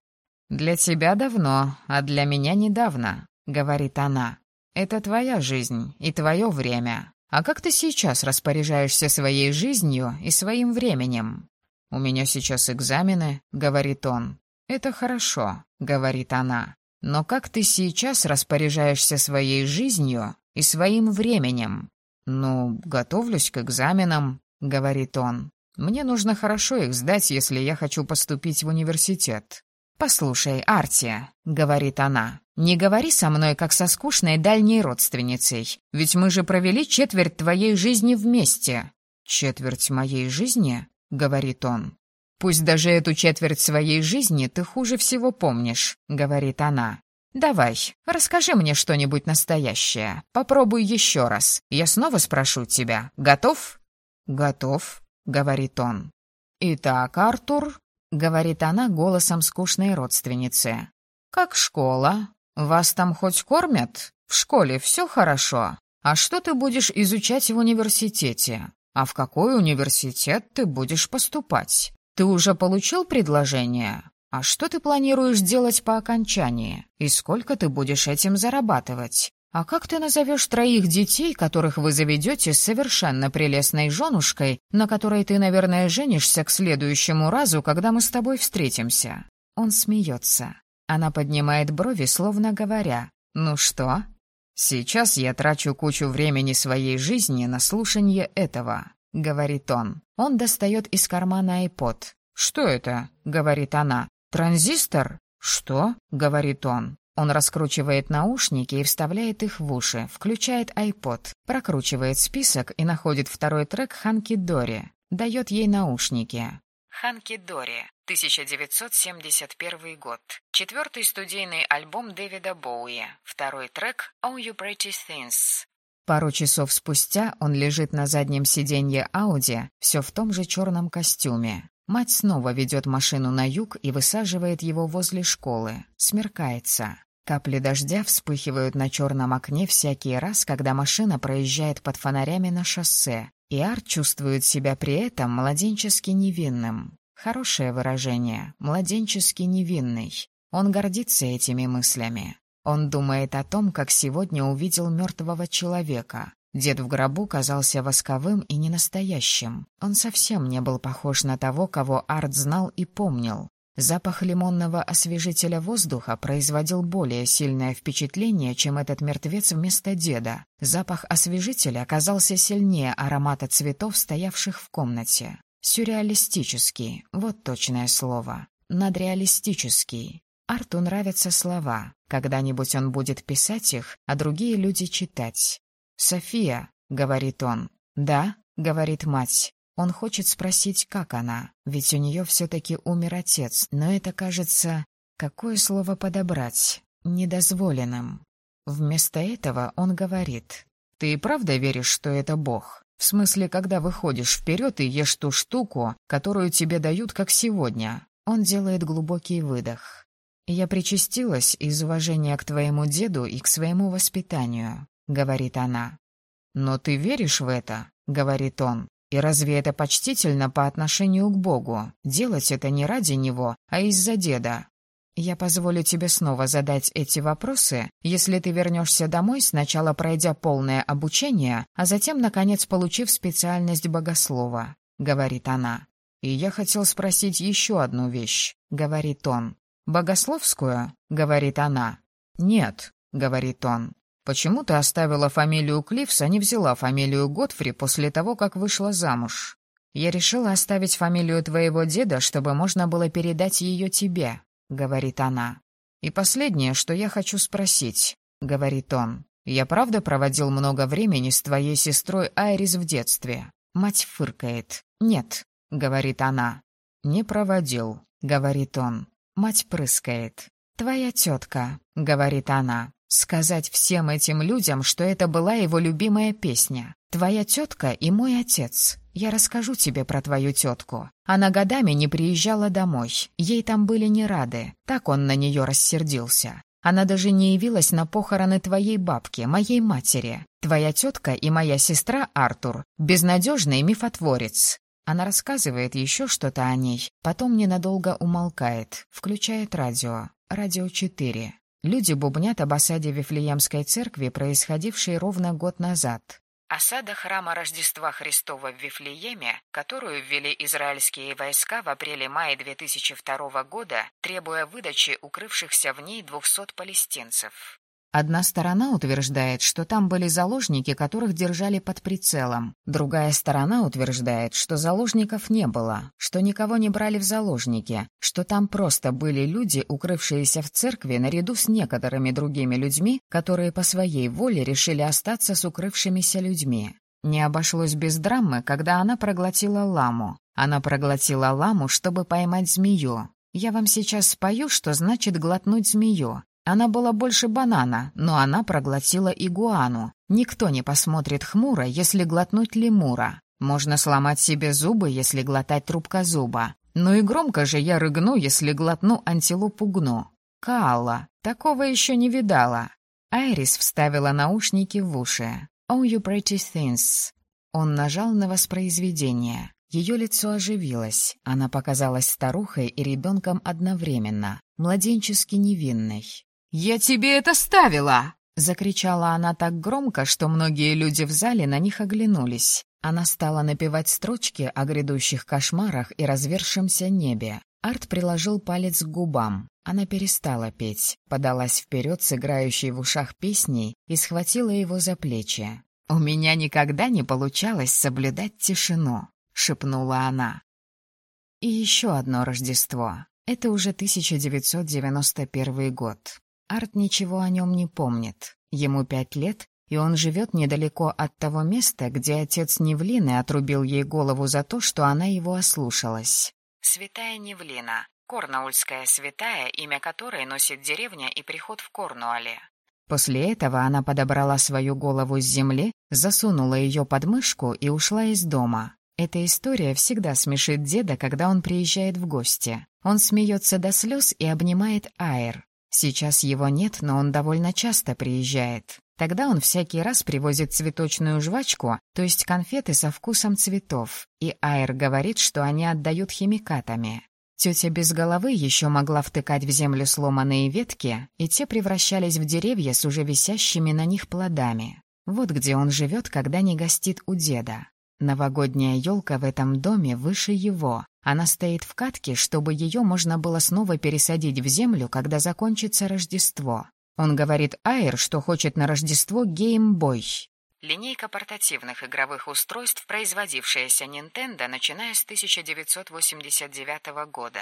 «Для тебя давно, а для меня недавно», — говорит она. «Это твоя жизнь и твое время. А как ты сейчас распоряжаешься своей жизнью и своим временем?» «У меня сейчас экзамены», — говорит он. «Это хорошо», — говорит она. «Но как ты сейчас распоряжаешься своей жизнью и своим временем?» «Ну, готовлюсь к экзаменам», — говорит он. «Мне нужно хорошо их сдать, если я хочу поступить в университет. «Послушай, Арти», — говорит она, — «не говори со мной, как со скучной дальней родственницей, ведь мы же провели четверть твоей жизни вместе». «Четверть моей жизни?» — говорит он. «Пусть даже эту четверть своей жизни ты хуже всего помнишь», — говорит она. «Давай, расскажи мне что-нибудь настоящее. Попробуй еще раз. Я снова спрошу тебя. Готов?» «Готов», — говорит он. «Итак, Артур, — говорит она голосом скучной родственницы. «Как школа? Вас там хоть кормят? В школе все хорошо. А что ты будешь изучать в университете? А в какой университет ты будешь поступать? Ты уже получил предложение? А что ты планируешь делать по окончании? И сколько ты будешь этим зарабатывать? «А как ты назовешь троих детей, которых вы заведете с совершенно прелестной женушкой, на которой ты, наверное, женишься к следующему разу, когда мы с тобой встретимся?» Он смеется. Она поднимает брови, словно говоря, «Ну что?» «Сейчас я трачу кучу времени своей жизни на слушание этого», — говорит он. Он достает из кармана iPod. «Что это?» — говорит она. «Транзистор?» «Что?» — говорит он. Он раскручивает наушники и вставляет их в уши, включает iPod, прокручивает список и находит второй трек Ханки Дори, дает ей наушники. Ханки Дори, 1971 год. Четвертый студийный альбом Дэвида Боуи. Второй трек «All You Pretty Things». Пару часов спустя он лежит на заднем сиденье Ауди, все в том же черном костюме. Мать снова ведет машину на юг и высаживает его возле школы. Смеркается. Капли дождя вспыхивают на черном окне всякий раз, когда машина проезжает под фонарями на шоссе, и Арт чувствует себя при этом младенчески невинным. Хорошее выражение «младенчески невинный». Он гордится этими мыслями. Он думает о том, как сегодня увидел мертвого человека, Дед в гробу казался восковым и ненастоящим. Он совсем не был похож на того, кого Арт знал и помнил. Запах лимонного освежителя воздуха производил более сильное впечатление, чем этот мертвец вместо деда. Запах освежителя оказался сильнее аромата цветов, стоявших в комнате. Сюрреалистический, вот точное слово. Надреалистический. Арту нравятся слова. Когда-нибудь он будет писать их, а другие люди читать. «София», — говорит он. «Да», — говорит мать. Он хочет спросить, как она, ведь у нее все-таки умер отец, но это кажется... Какое слово подобрать? Недозволенным. Вместо этого он говорит. «Ты правда веришь, что это Бог? В смысле, когда выходишь вперед и ешь ту штуку, которую тебе дают, как сегодня?» Он делает глубокий выдох. «Я причастилась из уважения к твоему деду и к своему воспитанию. — говорит она. «Но ты веришь в это?» — говорит он. «И разве это почтительно по отношению к Богу? Делать это не ради него, а из-за деда?» Я позволю тебе снова задать эти вопросы, если ты вернешься домой, сначала пройдя полное обучение, а затем, наконец, получив специальность богослова», — говорит она. «И я хотел спросить еще одну вещь», — говорит он. «Богословскую?» — говорит она. «Нет», — говорит он. «Почему ты оставила фамилию Клифс, а не взяла фамилию Готфри после того, как вышла замуж?» «Я решила оставить фамилию твоего деда, чтобы можно было передать ее тебе», — говорит она. «И последнее, что я хочу спросить», — говорит он. «Я правда проводил много времени с твоей сестрой Айрис в детстве?» Мать фыркает. «Нет», — говорит она. «Не проводил», — говорит он. Мать прыскает. «Твоя тетка», — говорит она. «Сказать всем этим людям, что это была его любимая песня. Твоя тетка и мой отец. Я расскажу тебе про твою тетку. Она годами не приезжала домой. Ей там были не рады. Так он на нее рассердился. Она даже не явилась на похороны твоей бабки, моей матери. Твоя тетка и моя сестра Артур — безнадежный мифотворец. Она рассказывает еще что-то о ней, потом ненадолго умолкает, включает радио. Радио 4. Люди бубнят об осаде Вифлеемской церкви, происходившей ровно год назад. Осада храма Рождества Христова в Вифлееме, которую ввели израильские войска в апреле-мае 2002 года, требуя выдачи укрывшихся в ней 200 палестинцев. Одна сторона утверждает, что там были заложники, которых держали под прицелом. Другая сторона утверждает, что заложников не было, что никого не брали в заложники, что там просто были люди, укрывшиеся в церкви наряду с некоторыми другими людьми, которые по своей воле решили остаться с укрывшимися людьми. Не обошлось без драмы, когда она проглотила ламу. Она проглотила ламу, чтобы поймать змею. Я вам сейчас спою, что значит глотнуть змею. Она была больше банана, но она проглотила игуану. Никто не посмотрит хмуро, если глотнуть лемура. Можно сломать себе зубы, если глотать трубка зуба. Ну и громко же я рыгну, если глотну антилопу гну. Каала, такого еще не видала. Айрис вставила наушники в уши. «Oh, you pretty things». Он нажал на воспроизведение. Ее лицо оживилось. Она показалась старухой и ребенком одновременно, младенчески невинной. «Я тебе это ставила!» Закричала она так громко, что многие люди в зале на них оглянулись. Она стала напевать строчки о грядущих кошмарах и развершемся небе. Арт приложил палец к губам. Она перестала петь, подалась вперед с играющей в ушах песней и схватила его за плечи. «У меня никогда не получалось соблюдать тишину», — шепнула она. И еще одно Рождество. Это уже 1991 год. Арт ничего о нем не помнит. Ему пять лет, и он живет недалеко от того места, где отец Невлины отрубил ей голову за то, что она его ослушалась. Святая Невлина. Корнаульская святая, имя которой носит деревня и приход в Корнуоле. После этого она подобрала свою голову с земли, засунула ее под мышку и ушла из дома. Эта история всегда смешит деда, когда он приезжает в гости. Он смеется до слез и обнимает Айр. Сейчас его нет, но он довольно часто приезжает. Тогда он всякий раз привозит цветочную жвачку, то есть конфеты со вкусом цветов, и Айр говорит, что они отдают химикатами. Тетя без головы еще могла втыкать в землю сломанные ветки, и те превращались в деревья с уже висящими на них плодами. Вот где он живет, когда не гостит у деда. Новогодняя елка в этом доме выше его. Она стоит в катке, чтобы ее можно было снова пересадить в землю, когда закончится Рождество. Он говорит Айр, что хочет на Рождество геймбой. Линейка портативных игровых устройств, производившаяся Nintendo, начиная с 1989 года.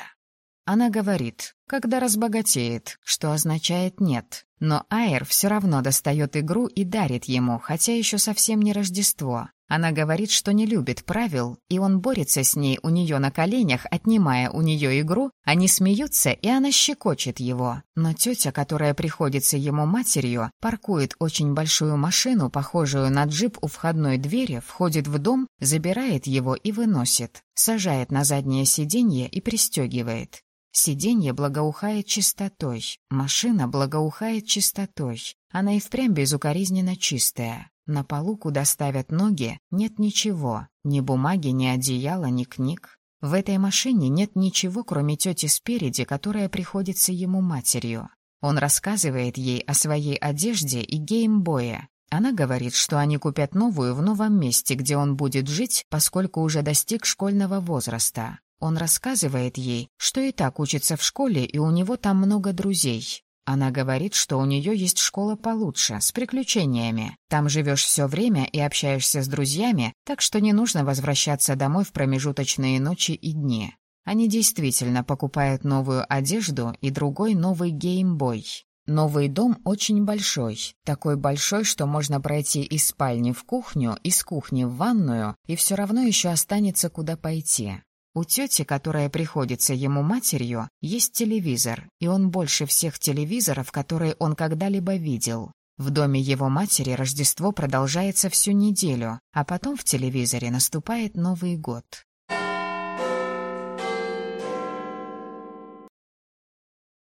Она говорит, когда разбогатеет, что означает «нет». Но Айр все равно достает игру и дарит ему, хотя еще совсем не Рождество. Она говорит, что не любит правил, и он борется с ней у нее на коленях, отнимая у нее игру, они смеются, и она щекочет его. Но тетя, которая приходится ему матерью, паркует очень большую машину, похожую на джип у входной двери, входит в дом, забирает его и выносит, сажает на заднее сиденье и пристегивает. Сиденье благоухает чистотой, машина благоухает чистотой. Она и впрямь безукоризненно чистая. На полу, куда ставят ноги, нет ничего, ни бумаги, ни одеяла, ни книг. В этой машине нет ничего, кроме тети спереди, которая приходится ему матерью. Он рассказывает ей о своей одежде и геймбое. Она говорит, что они купят новую в новом месте, где он будет жить, поскольку уже достиг школьного возраста. Он рассказывает ей, что и так учится в школе, и у него там много друзей. Она говорит, что у нее есть школа получше, с приключениями. Там живешь все время и общаешься с друзьями, так что не нужно возвращаться домой в промежуточные ночи и дни. Они действительно покупают новую одежду и другой новый геймбой. Новый дом очень большой, такой большой, что можно пройти из спальни в кухню, из кухни в ванную, и все равно еще останется куда пойти. У тети, которая приходится ему матерью, есть телевизор, и он больше всех телевизоров, которые он когда-либо видел. В доме его матери Рождество продолжается всю неделю, а потом в телевизоре наступает Новый год.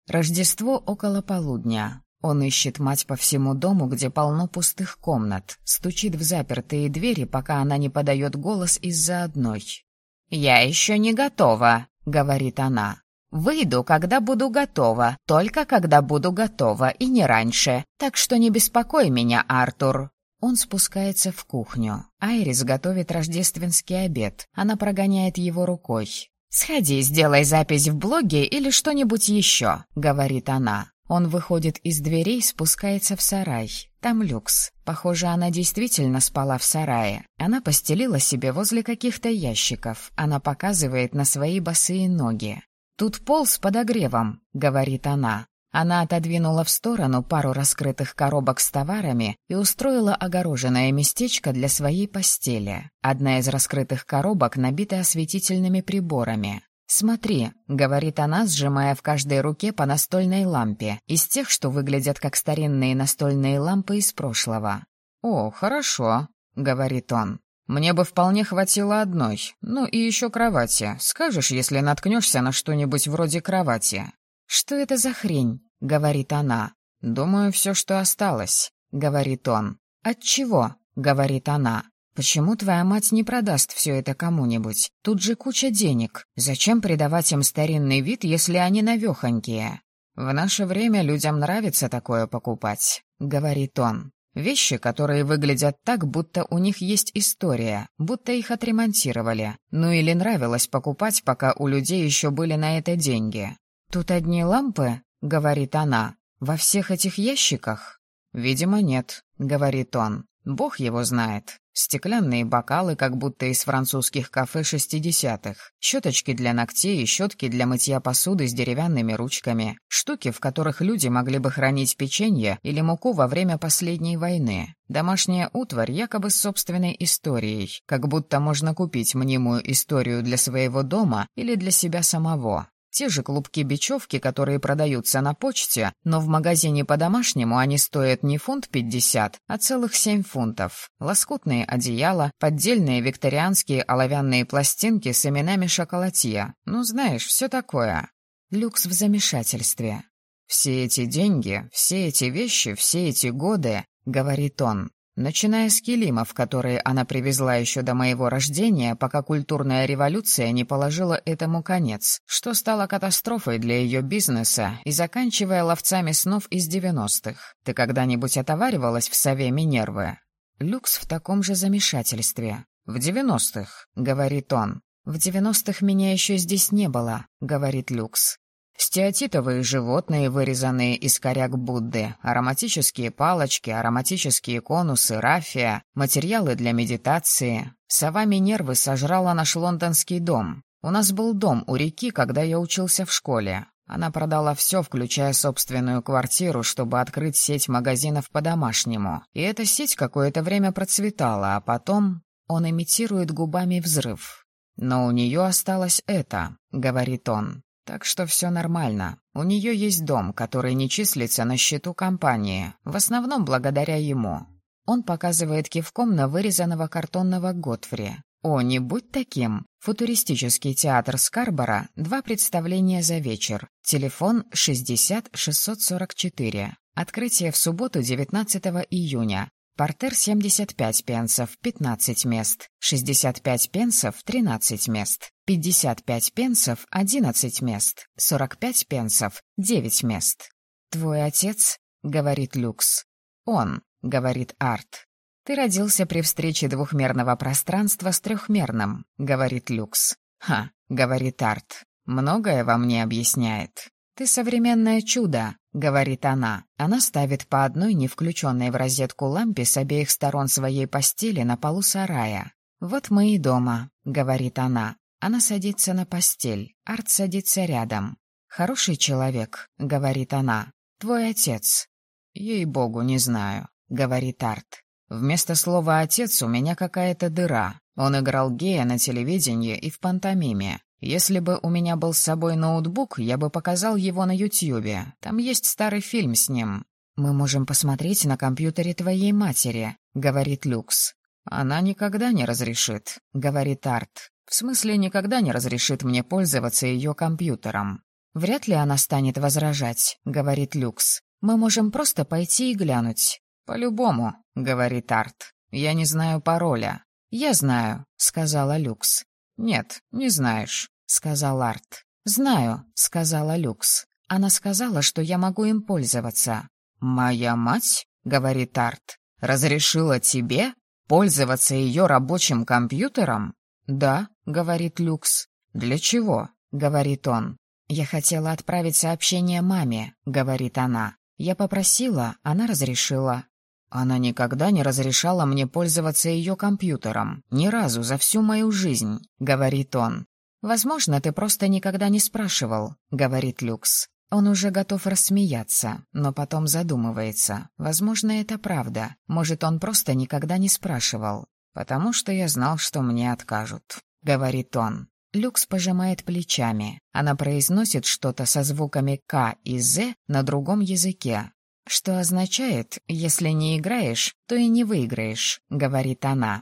Рождество около полудня. Он ищет мать по всему дому, где полно пустых комнат, стучит в запертые двери, пока она не подает голос из-за одной. «Я еще не готова», — говорит она. «Выйду, когда буду готова, только когда буду готова, и не раньше. Так что не беспокой меня, Артур». Он спускается в кухню. Айрис готовит рождественский обед. Она прогоняет его рукой. «Сходи, сделай запись в блоге или что-нибудь еще», — говорит она. Он выходит из дверей, спускается в сарай. Там люкс. Похоже, она действительно спала в сарае. Она постелила себе возле каких-то ящиков. Она показывает на свои босые ноги. «Тут пол с подогревом», — говорит она. Она отодвинула в сторону пару раскрытых коробок с товарами и устроила огороженное местечко для своей постели. Одна из раскрытых коробок набита осветительными приборами. «Смотри», — говорит она, сжимая в каждой руке по настольной лампе, из тех, что выглядят как старинные настольные лампы из прошлого. «О, хорошо», — говорит он. «Мне бы вполне хватило одной. Ну и еще кровати. Скажешь, если наткнешься на что-нибудь вроде кровати». «Что это за хрень?» — говорит она. «Думаю, все, что осталось», — говорит он. «От чего?» — говорит она. Почему твоя мать не продаст все это кому-нибудь? Тут же куча денег. Зачем придавать им старинный вид, если они навехонькие? В наше время людям нравится такое покупать, говорит он. Вещи, которые выглядят так, будто у них есть история, будто их отремонтировали. Ну или нравилось покупать, пока у людей еще были на это деньги. «Тут одни лампы?» — говорит она. «Во всех этих ящиках?» «Видимо, нет», — говорит он. «Бог его знает. Стеклянные бокалы, как будто из французских кафе шестидесятых, щеточки для ногтей и щетки для мытья посуды с деревянными ручками, штуки, в которых люди могли бы хранить печенье или муку во время последней войны. Домашняя утварь якобы с собственной историей, как будто можно купить мнимую историю для своего дома или для себя самого. Те же клубки бечевки, которые продаются на почте, но в магазине по-домашнему они стоят не фунт пятьдесят, а целых семь фунтов. Лоскутные одеяла, поддельные викторианские оловянные пластинки с именами шоколатья. Ну, знаешь, все такое. Люкс в замешательстве. «Все эти деньги, все эти вещи, все эти годы», — говорит он, Начиная с килимов, которые она привезла еще до моего рождения, пока культурная революция не положила этому конец, что стало катастрофой для ее бизнеса, и заканчивая ловцами снов из девяностых. Ты когда-нибудь отоваривалась в сове Минервы? Люкс в таком же замешательстве. «В девяностых», — говорит он. «В девяностых меня еще здесь не было», — говорит Люкс. Стеатитовые животные, вырезанные из коряк Будды, ароматические палочки, ароматические конусы, рафия, материалы для медитации. Сова нервы сожрала наш лондонский дом. У нас был дом у реки, когда я учился в школе. Она продала все, включая собственную квартиру, чтобы открыть сеть магазинов по-домашнему. И эта сеть какое-то время процветала, а потом он имитирует губами взрыв. «Но у нее осталось это», — говорит он. Так что все нормально. У нее есть дом, который не числится на счету компании, в основном благодаря ему. Он показывает кивком на вырезанного картонного Готфри. «О, не будь таким!» Футуристический театр Скарбора. Два представления за вечер. Телефон 60 644. Открытие в субботу 19 июня. Портер 75 пенсов, 15 мест. 65 пенсов, 13 мест. 55 пенсов, 11 мест. 45 пенсов, 9 мест. «Твой отец?» — говорит Люкс. «Он», — говорит Арт. «Ты родился при встрече двухмерного пространства с трехмерным», — говорит Люкс. «Ха», — говорит Арт. «Многое во мне объясняет». «Ты современное чудо», — говорит она. Она ставит по одной не включенной в розетку лампе с обеих сторон своей постели на полу сарая. «Вот мы и дома», — говорит она. Она садится на постель. Арт садится рядом. «Хороший человек», — говорит она. «Твой отец». «Ей-богу, не знаю», — говорит Арт. «Вместо слова «отец» у меня какая-то дыра. Он играл гея на телевидении и в пантомиме. Если бы у меня был с собой ноутбук, я бы показал его на Ютьюбе. Там есть старый фильм с ним. «Мы можем посмотреть на компьютере твоей матери», — говорит Люкс. «Она никогда не разрешит», — говорит Арт. «В смысле, никогда не разрешит мне пользоваться ее компьютером». «Вряд ли она станет возражать», — говорит Люкс. «Мы можем просто пойти и глянуть». «По-любому», — говорит Арт. «Я не знаю пароля». «Я знаю», — сказала Люкс. «Нет, не знаешь», — сказал Арт. «Знаю», — сказала Люкс. «Она сказала, что я могу им пользоваться». «Моя мать», — говорит Арт, — «разрешила тебе пользоваться ее рабочим компьютером?» «Да», — говорит Люкс. «Для чего?» — говорит он. «Я хотела отправить сообщение маме», — говорит она. «Я попросила, она разрешила». Она никогда не разрешала мне пользоваться ее компьютером. Ни разу за всю мою жизнь, — говорит он. «Возможно, ты просто никогда не спрашивал», — говорит Люкс. Он уже готов рассмеяться, но потом задумывается. Возможно, это правда. Может, он просто никогда не спрашивал. «Потому что я знал, что мне откажут», — говорит он. Люкс пожимает плечами. Она произносит что-то со звуками «к» и «з» на другом языке. «Что означает, если не играешь, то и не выиграешь», — говорит она.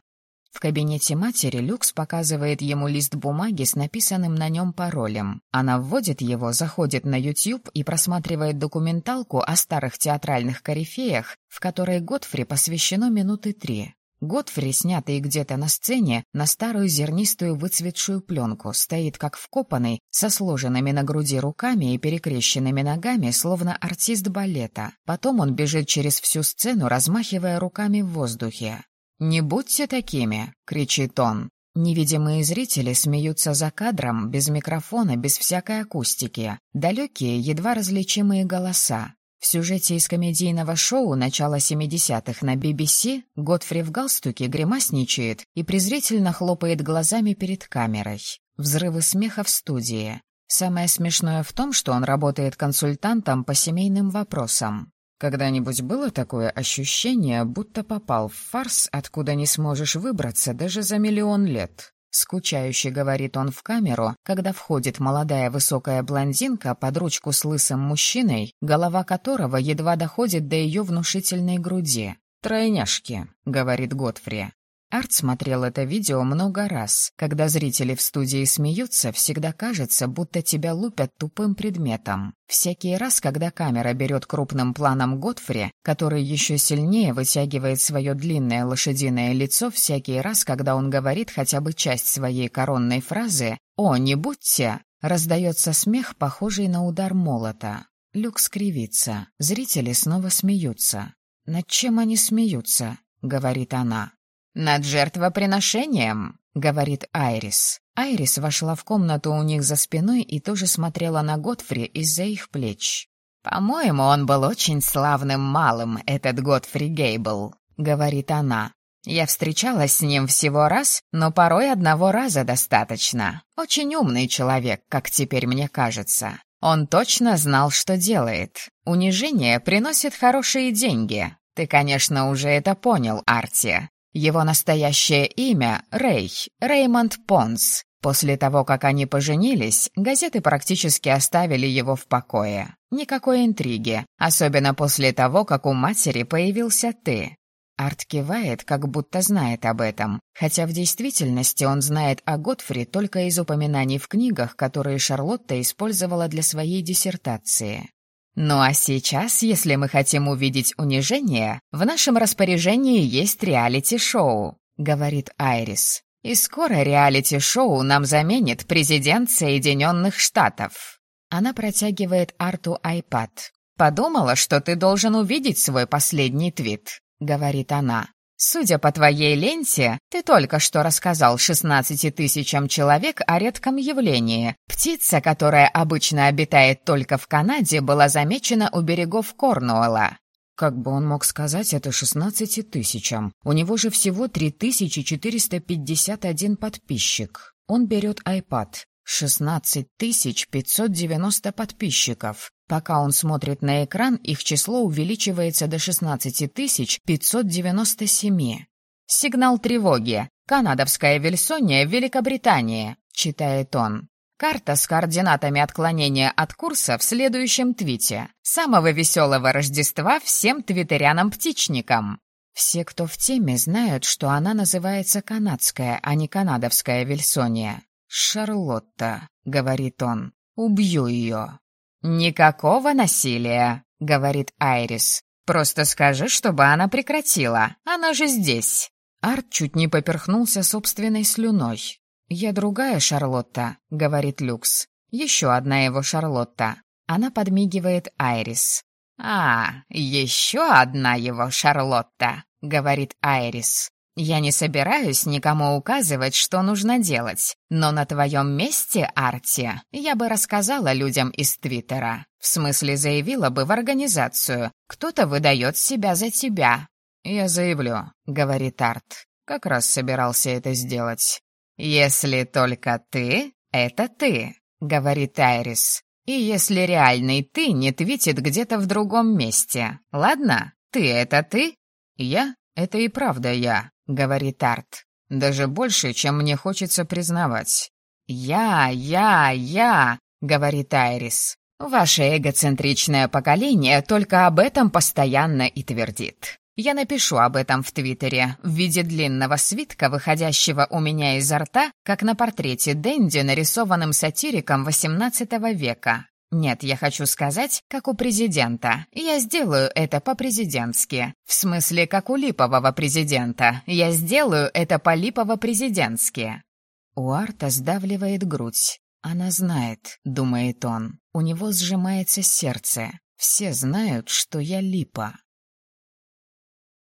В кабинете матери Люкс показывает ему лист бумаги с написанным на нем паролем. Она вводит его, заходит на YouTube и просматривает документалку о старых театральных корифеях, в которой Готфри посвящено минуты три. Готфри, снятый где-то на сцене, на старую зернистую выцветшую пленку, стоит как вкопанный, со сложенными на груди руками и перекрещенными ногами, словно артист балета. Потом он бежит через всю сцену, размахивая руками в воздухе. «Не будьте такими!» — кричит он. Невидимые зрители смеются за кадром, без микрофона, без всякой акустики. Далекие, едва различимые голоса. В сюжете из комедийного шоу начала 70-х на BBC Годфри в галстуке гримасничает и презрительно хлопает глазами перед камерой. Взрывы смеха в студии. Самое смешное в том, что он работает консультантом по семейным вопросам. Когда-нибудь было такое ощущение, будто попал в фарс, откуда не сможешь выбраться даже за миллион лет? Скучающе говорит он в камеру, когда входит молодая высокая блондинка под ручку с лысым мужчиной, голова которого едва доходит до ее внушительной груди. «Тройняшки», — говорит Готфри. Арт смотрел это видео много раз. Когда зрители в студии смеются, всегда кажется, будто тебя лупят тупым предметом. Всякий раз, когда камера берет крупным планом Готфри, который еще сильнее вытягивает свое длинное лошадиное лицо всякий раз, когда он говорит хотя бы часть своей коронной фразы «О, не будьте!», раздается смех, похожий на удар молота. Люк скривится. Зрители снова смеются. «Над чем они смеются?» — говорит она. «Над жертвоприношением», — говорит Айрис. Айрис вошла в комнату у них за спиной и тоже смотрела на Готфри из-за их плеч. «По-моему, он был очень славным малым, этот Готфри Гейбл», — говорит она. «Я встречалась с ним всего раз, но порой одного раза достаточно. Очень умный человек, как теперь мне кажется. Он точно знал, что делает. Унижение приносит хорошие деньги. Ты, конечно, уже это понял, Арти. Его настоящее имя — Рэй, Реймонд Понс. После того, как они поженились, газеты практически оставили его в покое. Никакой интриги, особенно после того, как у матери появился ты. Арт кивает, как будто знает об этом, хотя в действительности он знает о Готфри только из упоминаний в книгах, которые Шарлотта использовала для своей диссертации. Ну а сейчас, если мы хотим увидеть унижение, в нашем распоряжении есть реалити-шоу, говорит Айрис. И скоро реалити-шоу нам заменит президент Соединенных Штатов. Она протягивает Арту iPad. «Подумала, что ты должен увидеть свой последний твит», — говорит она. Судя по твоей ленте, ты только что рассказал 16 тысячам человек о редком явлении. Птица, которая обычно обитает только в Канаде, была замечена у берегов Корнуэлла. Как бы он мог сказать это 16 тысячам? У него же всего 3451 подписчик. Он берет iPad. 16 590 подписчиков. Пока он смотрит на экран, их число увеличивается до 16 597. «Сигнал тревоги. Канадовская Вильсония в Великобритании», — читает он. Карта с координатами отклонения от курса в следующем твите. Самого веселого Рождества всем твиттерянам-птичникам. Все, кто в теме, знают, что она называется канадская, а не канадовская Вильсония. «Шарлотта», — говорит он, — «убью ее». «Никакого насилия», — говорит Айрис. «Просто скажи, чтобы она прекратила. Она же здесь». Арт чуть не поперхнулся собственной слюной. «Я другая Шарлотта», — говорит Люкс. «Еще одна его Шарлотта». Она подмигивает Айрис. «А, еще одна его Шарлотта», — говорит Айрис. Я не собираюсь никому указывать, что нужно делать, но на твоем месте, Арти, я бы рассказала людям из Твиттера. В смысле, заявила бы в организацию. Кто-то выдает себя за тебя. «Я заявлю», — говорит Арт. Как раз собирался это сделать. «Если только ты, это ты», — говорит Айрис. «И если реальный ты не твитит где-то в другом месте. Ладно? Ты — это ты?» «Я — это и правда я», — говорит Арт. «Даже больше, чем мне хочется признавать». «Я, я, я», — говорит Айрис. «Ваше эгоцентричное поколение только об этом постоянно и твердит. Я напишу об этом в Твиттере в виде длинного свитка, выходящего у меня изо рта, как на портрете Дэнди, нарисованным сатириком XVIII века. Нет, я хочу сказать, как у президента. Я сделаю это по-президентски. В смысле, как у липового президента. Я сделаю это по-липово-президентски. У Арта сдавливает грудь. Она знает, думает он. У него сжимается сердце. Все знают, что я липа.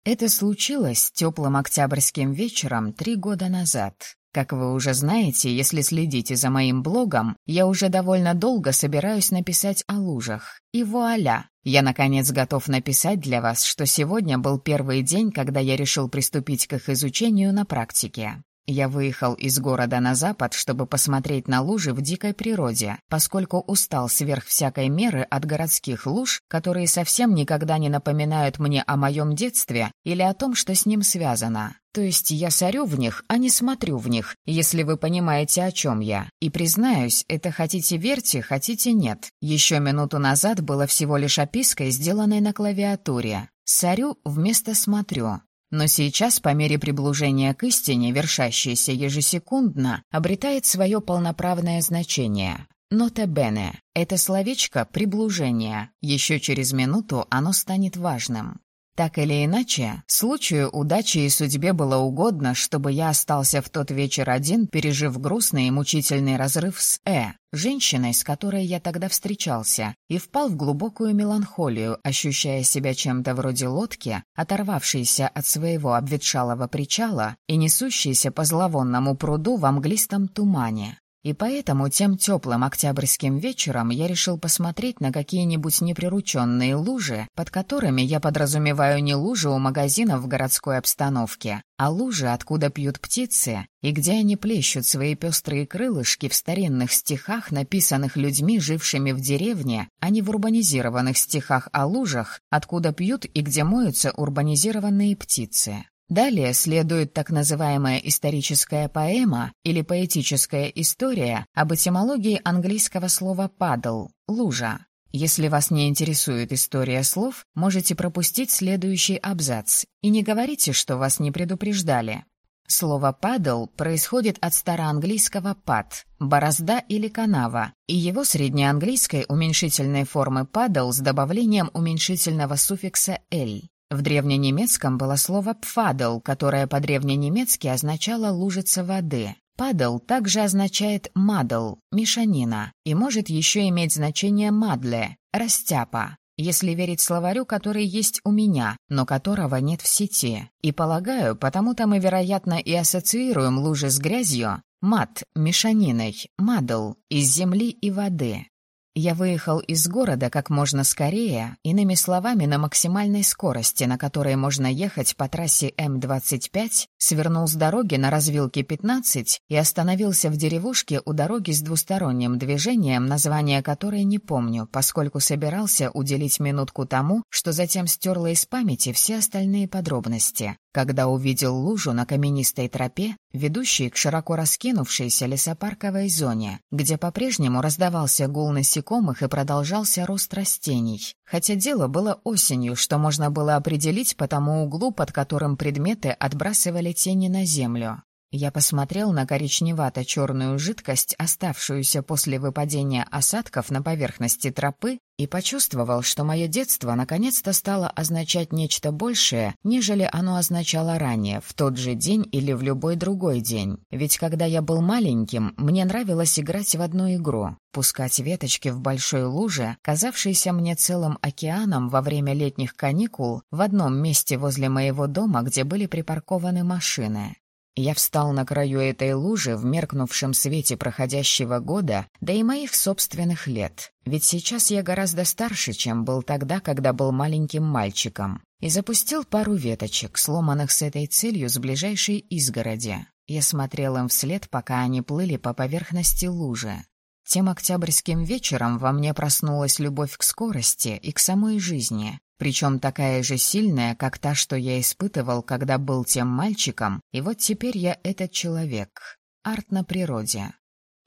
Это случилось теплым октябрьским вечером три года назад. Как вы уже знаете, если следите за моим блогом, я уже довольно долго собираюсь написать о лужах. И вуаля! Я, наконец, готов написать для вас, что сегодня был первый день, когда я решил приступить к их изучению на практике. Я выехал из города на запад, чтобы посмотреть на лужи в дикой природе, поскольку устал сверх всякой меры от городских луж, которые совсем никогда не напоминают мне о моем детстве или о том, что с ним связано. То есть я сорю в них, а не смотрю в них, если вы понимаете, о чем я. И признаюсь, это хотите верьте, хотите нет. Еще минуту назад было всего лишь опиской, сделанной на клавиатуре. Сорю вместо смотрю. Но сейчас, по мере приближения к истине, вершащейся ежесекундно, обретает свое полноправное значение. Нота бене — это словечко «приблужение». Еще через минуту оно станет важным. Так или иначе, случаю, удачи и судьбе было угодно, чтобы я остался в тот вечер один, пережив грустный и мучительный разрыв с Э, женщиной, с которой я тогда встречался, и впал в глубокую меланхолию, ощущая себя чем-то вроде лодки, оторвавшейся от своего обветшалого причала и несущейся по зловонному пруду в мглистом тумане. И поэтому тем теплым октябрьским вечером я решил посмотреть на какие-нибудь неприрученные лужи, под которыми я подразумеваю не лужи у магазинов в городской обстановке, а лужи, откуда пьют птицы, и где они плещут свои пестрые крылышки в старинных стихах, написанных людьми, жившими в деревне, а не в урбанизированных стихах о лужах, откуда пьют и где моются урбанизированные птицы. Далее следует так называемая историческая поэма или поэтическая история об этимологии английского слова «падал» — «лужа». Если вас не интересует история слов, можете пропустить следующий абзац и не говорите, что вас не предупреждали. Слово «падал» происходит от староанглийского «пад» — борозда или канава, и его среднеанглийской уменьшительной формы «падал» с добавлением уменьшительного суффикса «эль». В древненемецком было слово «пфадл», которое по-древненемецки означало «лужица воды». «Падл» также означает «мадл» — «мешанина» и может еще иметь значение «мадле» — «растяпа» если верить словарю, который есть у меня, но которого нет в сети. И полагаю, потому-то мы, вероятно, и ассоциируем лужи с грязью, мат, мешаниной, мадл, из земли и воды. Я выехал из города как можно скорее, иными словами, на максимальной скорости, на которой можно ехать по трассе М-25, свернул с дороги на развилке 15 и остановился в деревушке у дороги с двусторонним движением, название которой не помню, поскольку собирался уделить минутку тому, что затем стерла из памяти все остальные подробности когда увидел лужу на каменистой тропе, ведущей к широко раскинувшейся лесопарковой зоне, где по-прежнему раздавался гул насекомых и продолжался рост растений. Хотя дело было осенью, что можно было определить по тому углу, под которым предметы отбрасывали тени на землю. Я посмотрел на коричневато-черную жидкость, оставшуюся после выпадения осадков на поверхности тропы, и почувствовал, что мое детство наконец-то стало означать нечто большее, нежели оно означало ранее, в тот же день или в любой другой день. Ведь когда я был маленьким, мне нравилось играть в одну игру — пускать веточки в большой луже, казавшейся мне целым океаном во время летних каникул в одном месте возле моего дома, где были припаркованы машины. Я встал на краю этой лужи в меркнувшем свете проходящего года, да и моих собственных лет. Ведь сейчас я гораздо старше, чем был тогда, когда был маленьким мальчиком. И запустил пару веточек, сломанных с этой целью с ближайшей изгороди. Я смотрел им вслед, пока они плыли по поверхности лужи. Тем октябрьским вечером во мне проснулась любовь к скорости и к самой жизни, причем такая же сильная, как та, что я испытывал, когда был тем мальчиком, и вот теперь я этот человек. Арт на природе.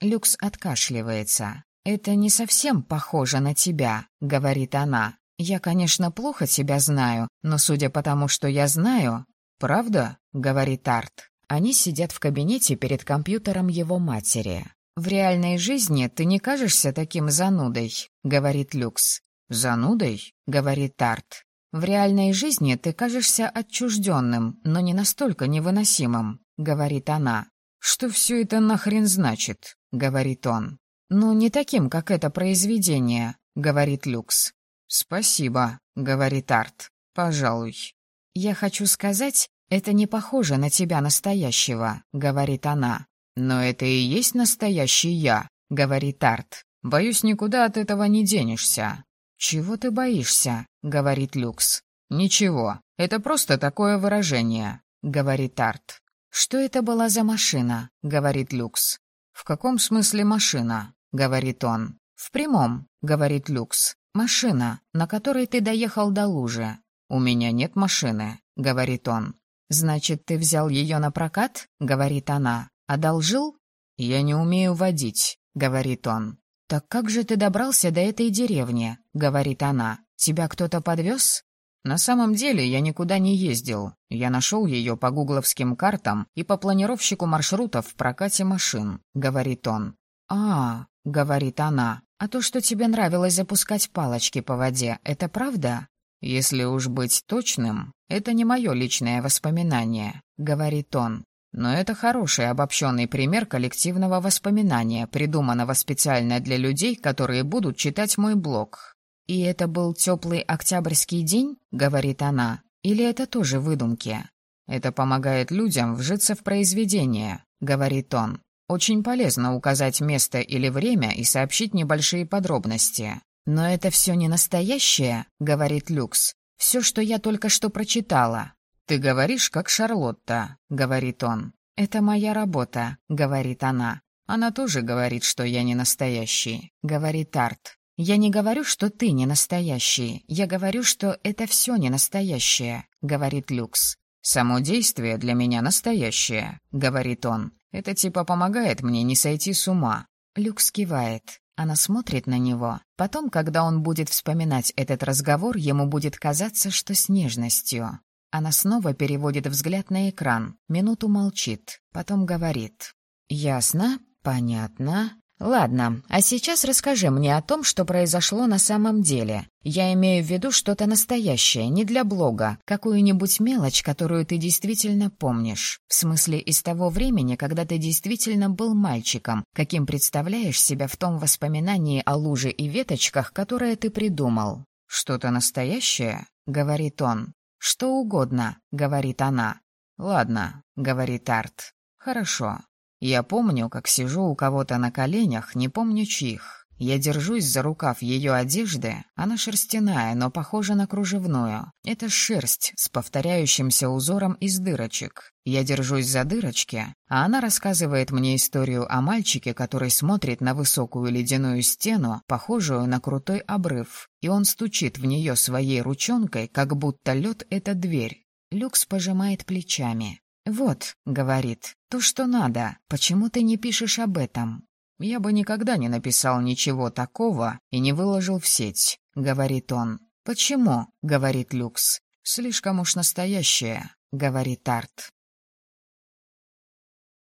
Люкс откашливается. «Это не совсем похоже на тебя», — говорит она. «Я, конечно, плохо тебя знаю, но судя по тому, что я знаю...» «Правда?» — говорит Арт. Они сидят в кабинете перед компьютером его матери. «В реальной жизни ты не кажешься таким занудой», — говорит Люкс. «Занудой?» — говорит Тарт. «В реальной жизни ты кажешься отчужденным, но не настолько невыносимым», — говорит она. «Что все это нахрен значит?» — говорит он. «Ну, не таким, как это произведение», — говорит Люкс. «Спасибо», — говорит Арт. «Пожалуй». «Я хочу сказать, это не похоже на тебя настоящего», — говорит она. «Но это и есть настоящий я», — говорит Арт. «Боюсь, никуда от этого не денешься». «Чего ты боишься?» — говорит Люкс. «Ничего, это просто такое выражение», — говорит Арт. «Что это была за машина?» — говорит Люкс. «В каком смысле машина?» — говорит он. «В прямом», — говорит Люкс. «Машина, на которой ты доехал до лужи». «У меня нет машины», — говорит он. «Значит, ты взял ее на прокат?» — говорит она. «Одолжил?» «Я не умею водить», — говорит он. «Так как же ты добрался до этой деревни?» — говорит она. «Тебя кто-то подвез?» «На самом деле я никуда не ездил. Я нашел ее по гугловским картам и по планировщику маршрутов в прокате машин», — говорит он. «А, — говорит она, — а то, что тебе нравилось запускать палочки по воде, это правда?» «Если уж быть точным, это не мое личное воспоминание», — говорит он. Но это хороший обобщенный пример коллективного воспоминания, придуманного специально для людей, которые будут читать мой блог. «И это был теплый октябрьский день?» — говорит она. «Или это тоже выдумки?» «Это помогает людям вжиться в произведение», — говорит он. «Очень полезно указать место или время и сообщить небольшие подробности». «Но это все не настоящее», — говорит Люкс. «Все, что я только что прочитала. «Ты говоришь, как Шарлотта», — говорит он. «Это моя работа», — говорит она. «Она тоже говорит, что я не настоящий», — говорит Арт. «Я не говорю, что ты не настоящий. Я говорю, что это все не настоящее», — говорит Люкс. «Само действие для меня настоящее», — говорит он. «Это типа помогает мне не сойти с ума». Люкс кивает. Она смотрит на него. Потом, когда он будет вспоминать этот разговор, ему будет казаться, что с нежностью. Она снова переводит взгляд на экран, минуту молчит, потом говорит. «Ясно, понятно. Ладно, а сейчас расскажи мне о том, что произошло на самом деле. Я имею в виду что-то настоящее, не для блога, какую-нибудь мелочь, которую ты действительно помнишь. В смысле, из того времени, когда ты действительно был мальчиком, каким представляешь себя в том воспоминании о луже и веточках, которое ты придумал. «Что-то настоящее?» — говорит он. «Что угодно», — говорит она. «Ладно», — говорит Арт. «Хорошо. Я помню, как сижу у кого-то на коленях, не помню чьих. Я держусь за рукав ее одежды, она шерстяная, но похожа на кружевную. Это шерсть с повторяющимся узором из дырочек. Я держусь за дырочки, а она рассказывает мне историю о мальчике, который смотрит на высокую ледяную стену, похожую на крутой обрыв, и он стучит в нее своей ручонкой, как будто лед — это дверь. Люкс пожимает плечами. «Вот», — говорит, — «то, что надо. Почему ты не пишешь об этом?» «Я бы никогда не написал ничего такого и не выложил в сеть», — говорит он. «Почему?» — говорит Люкс. «Слишком уж настоящее», — говорит Арт.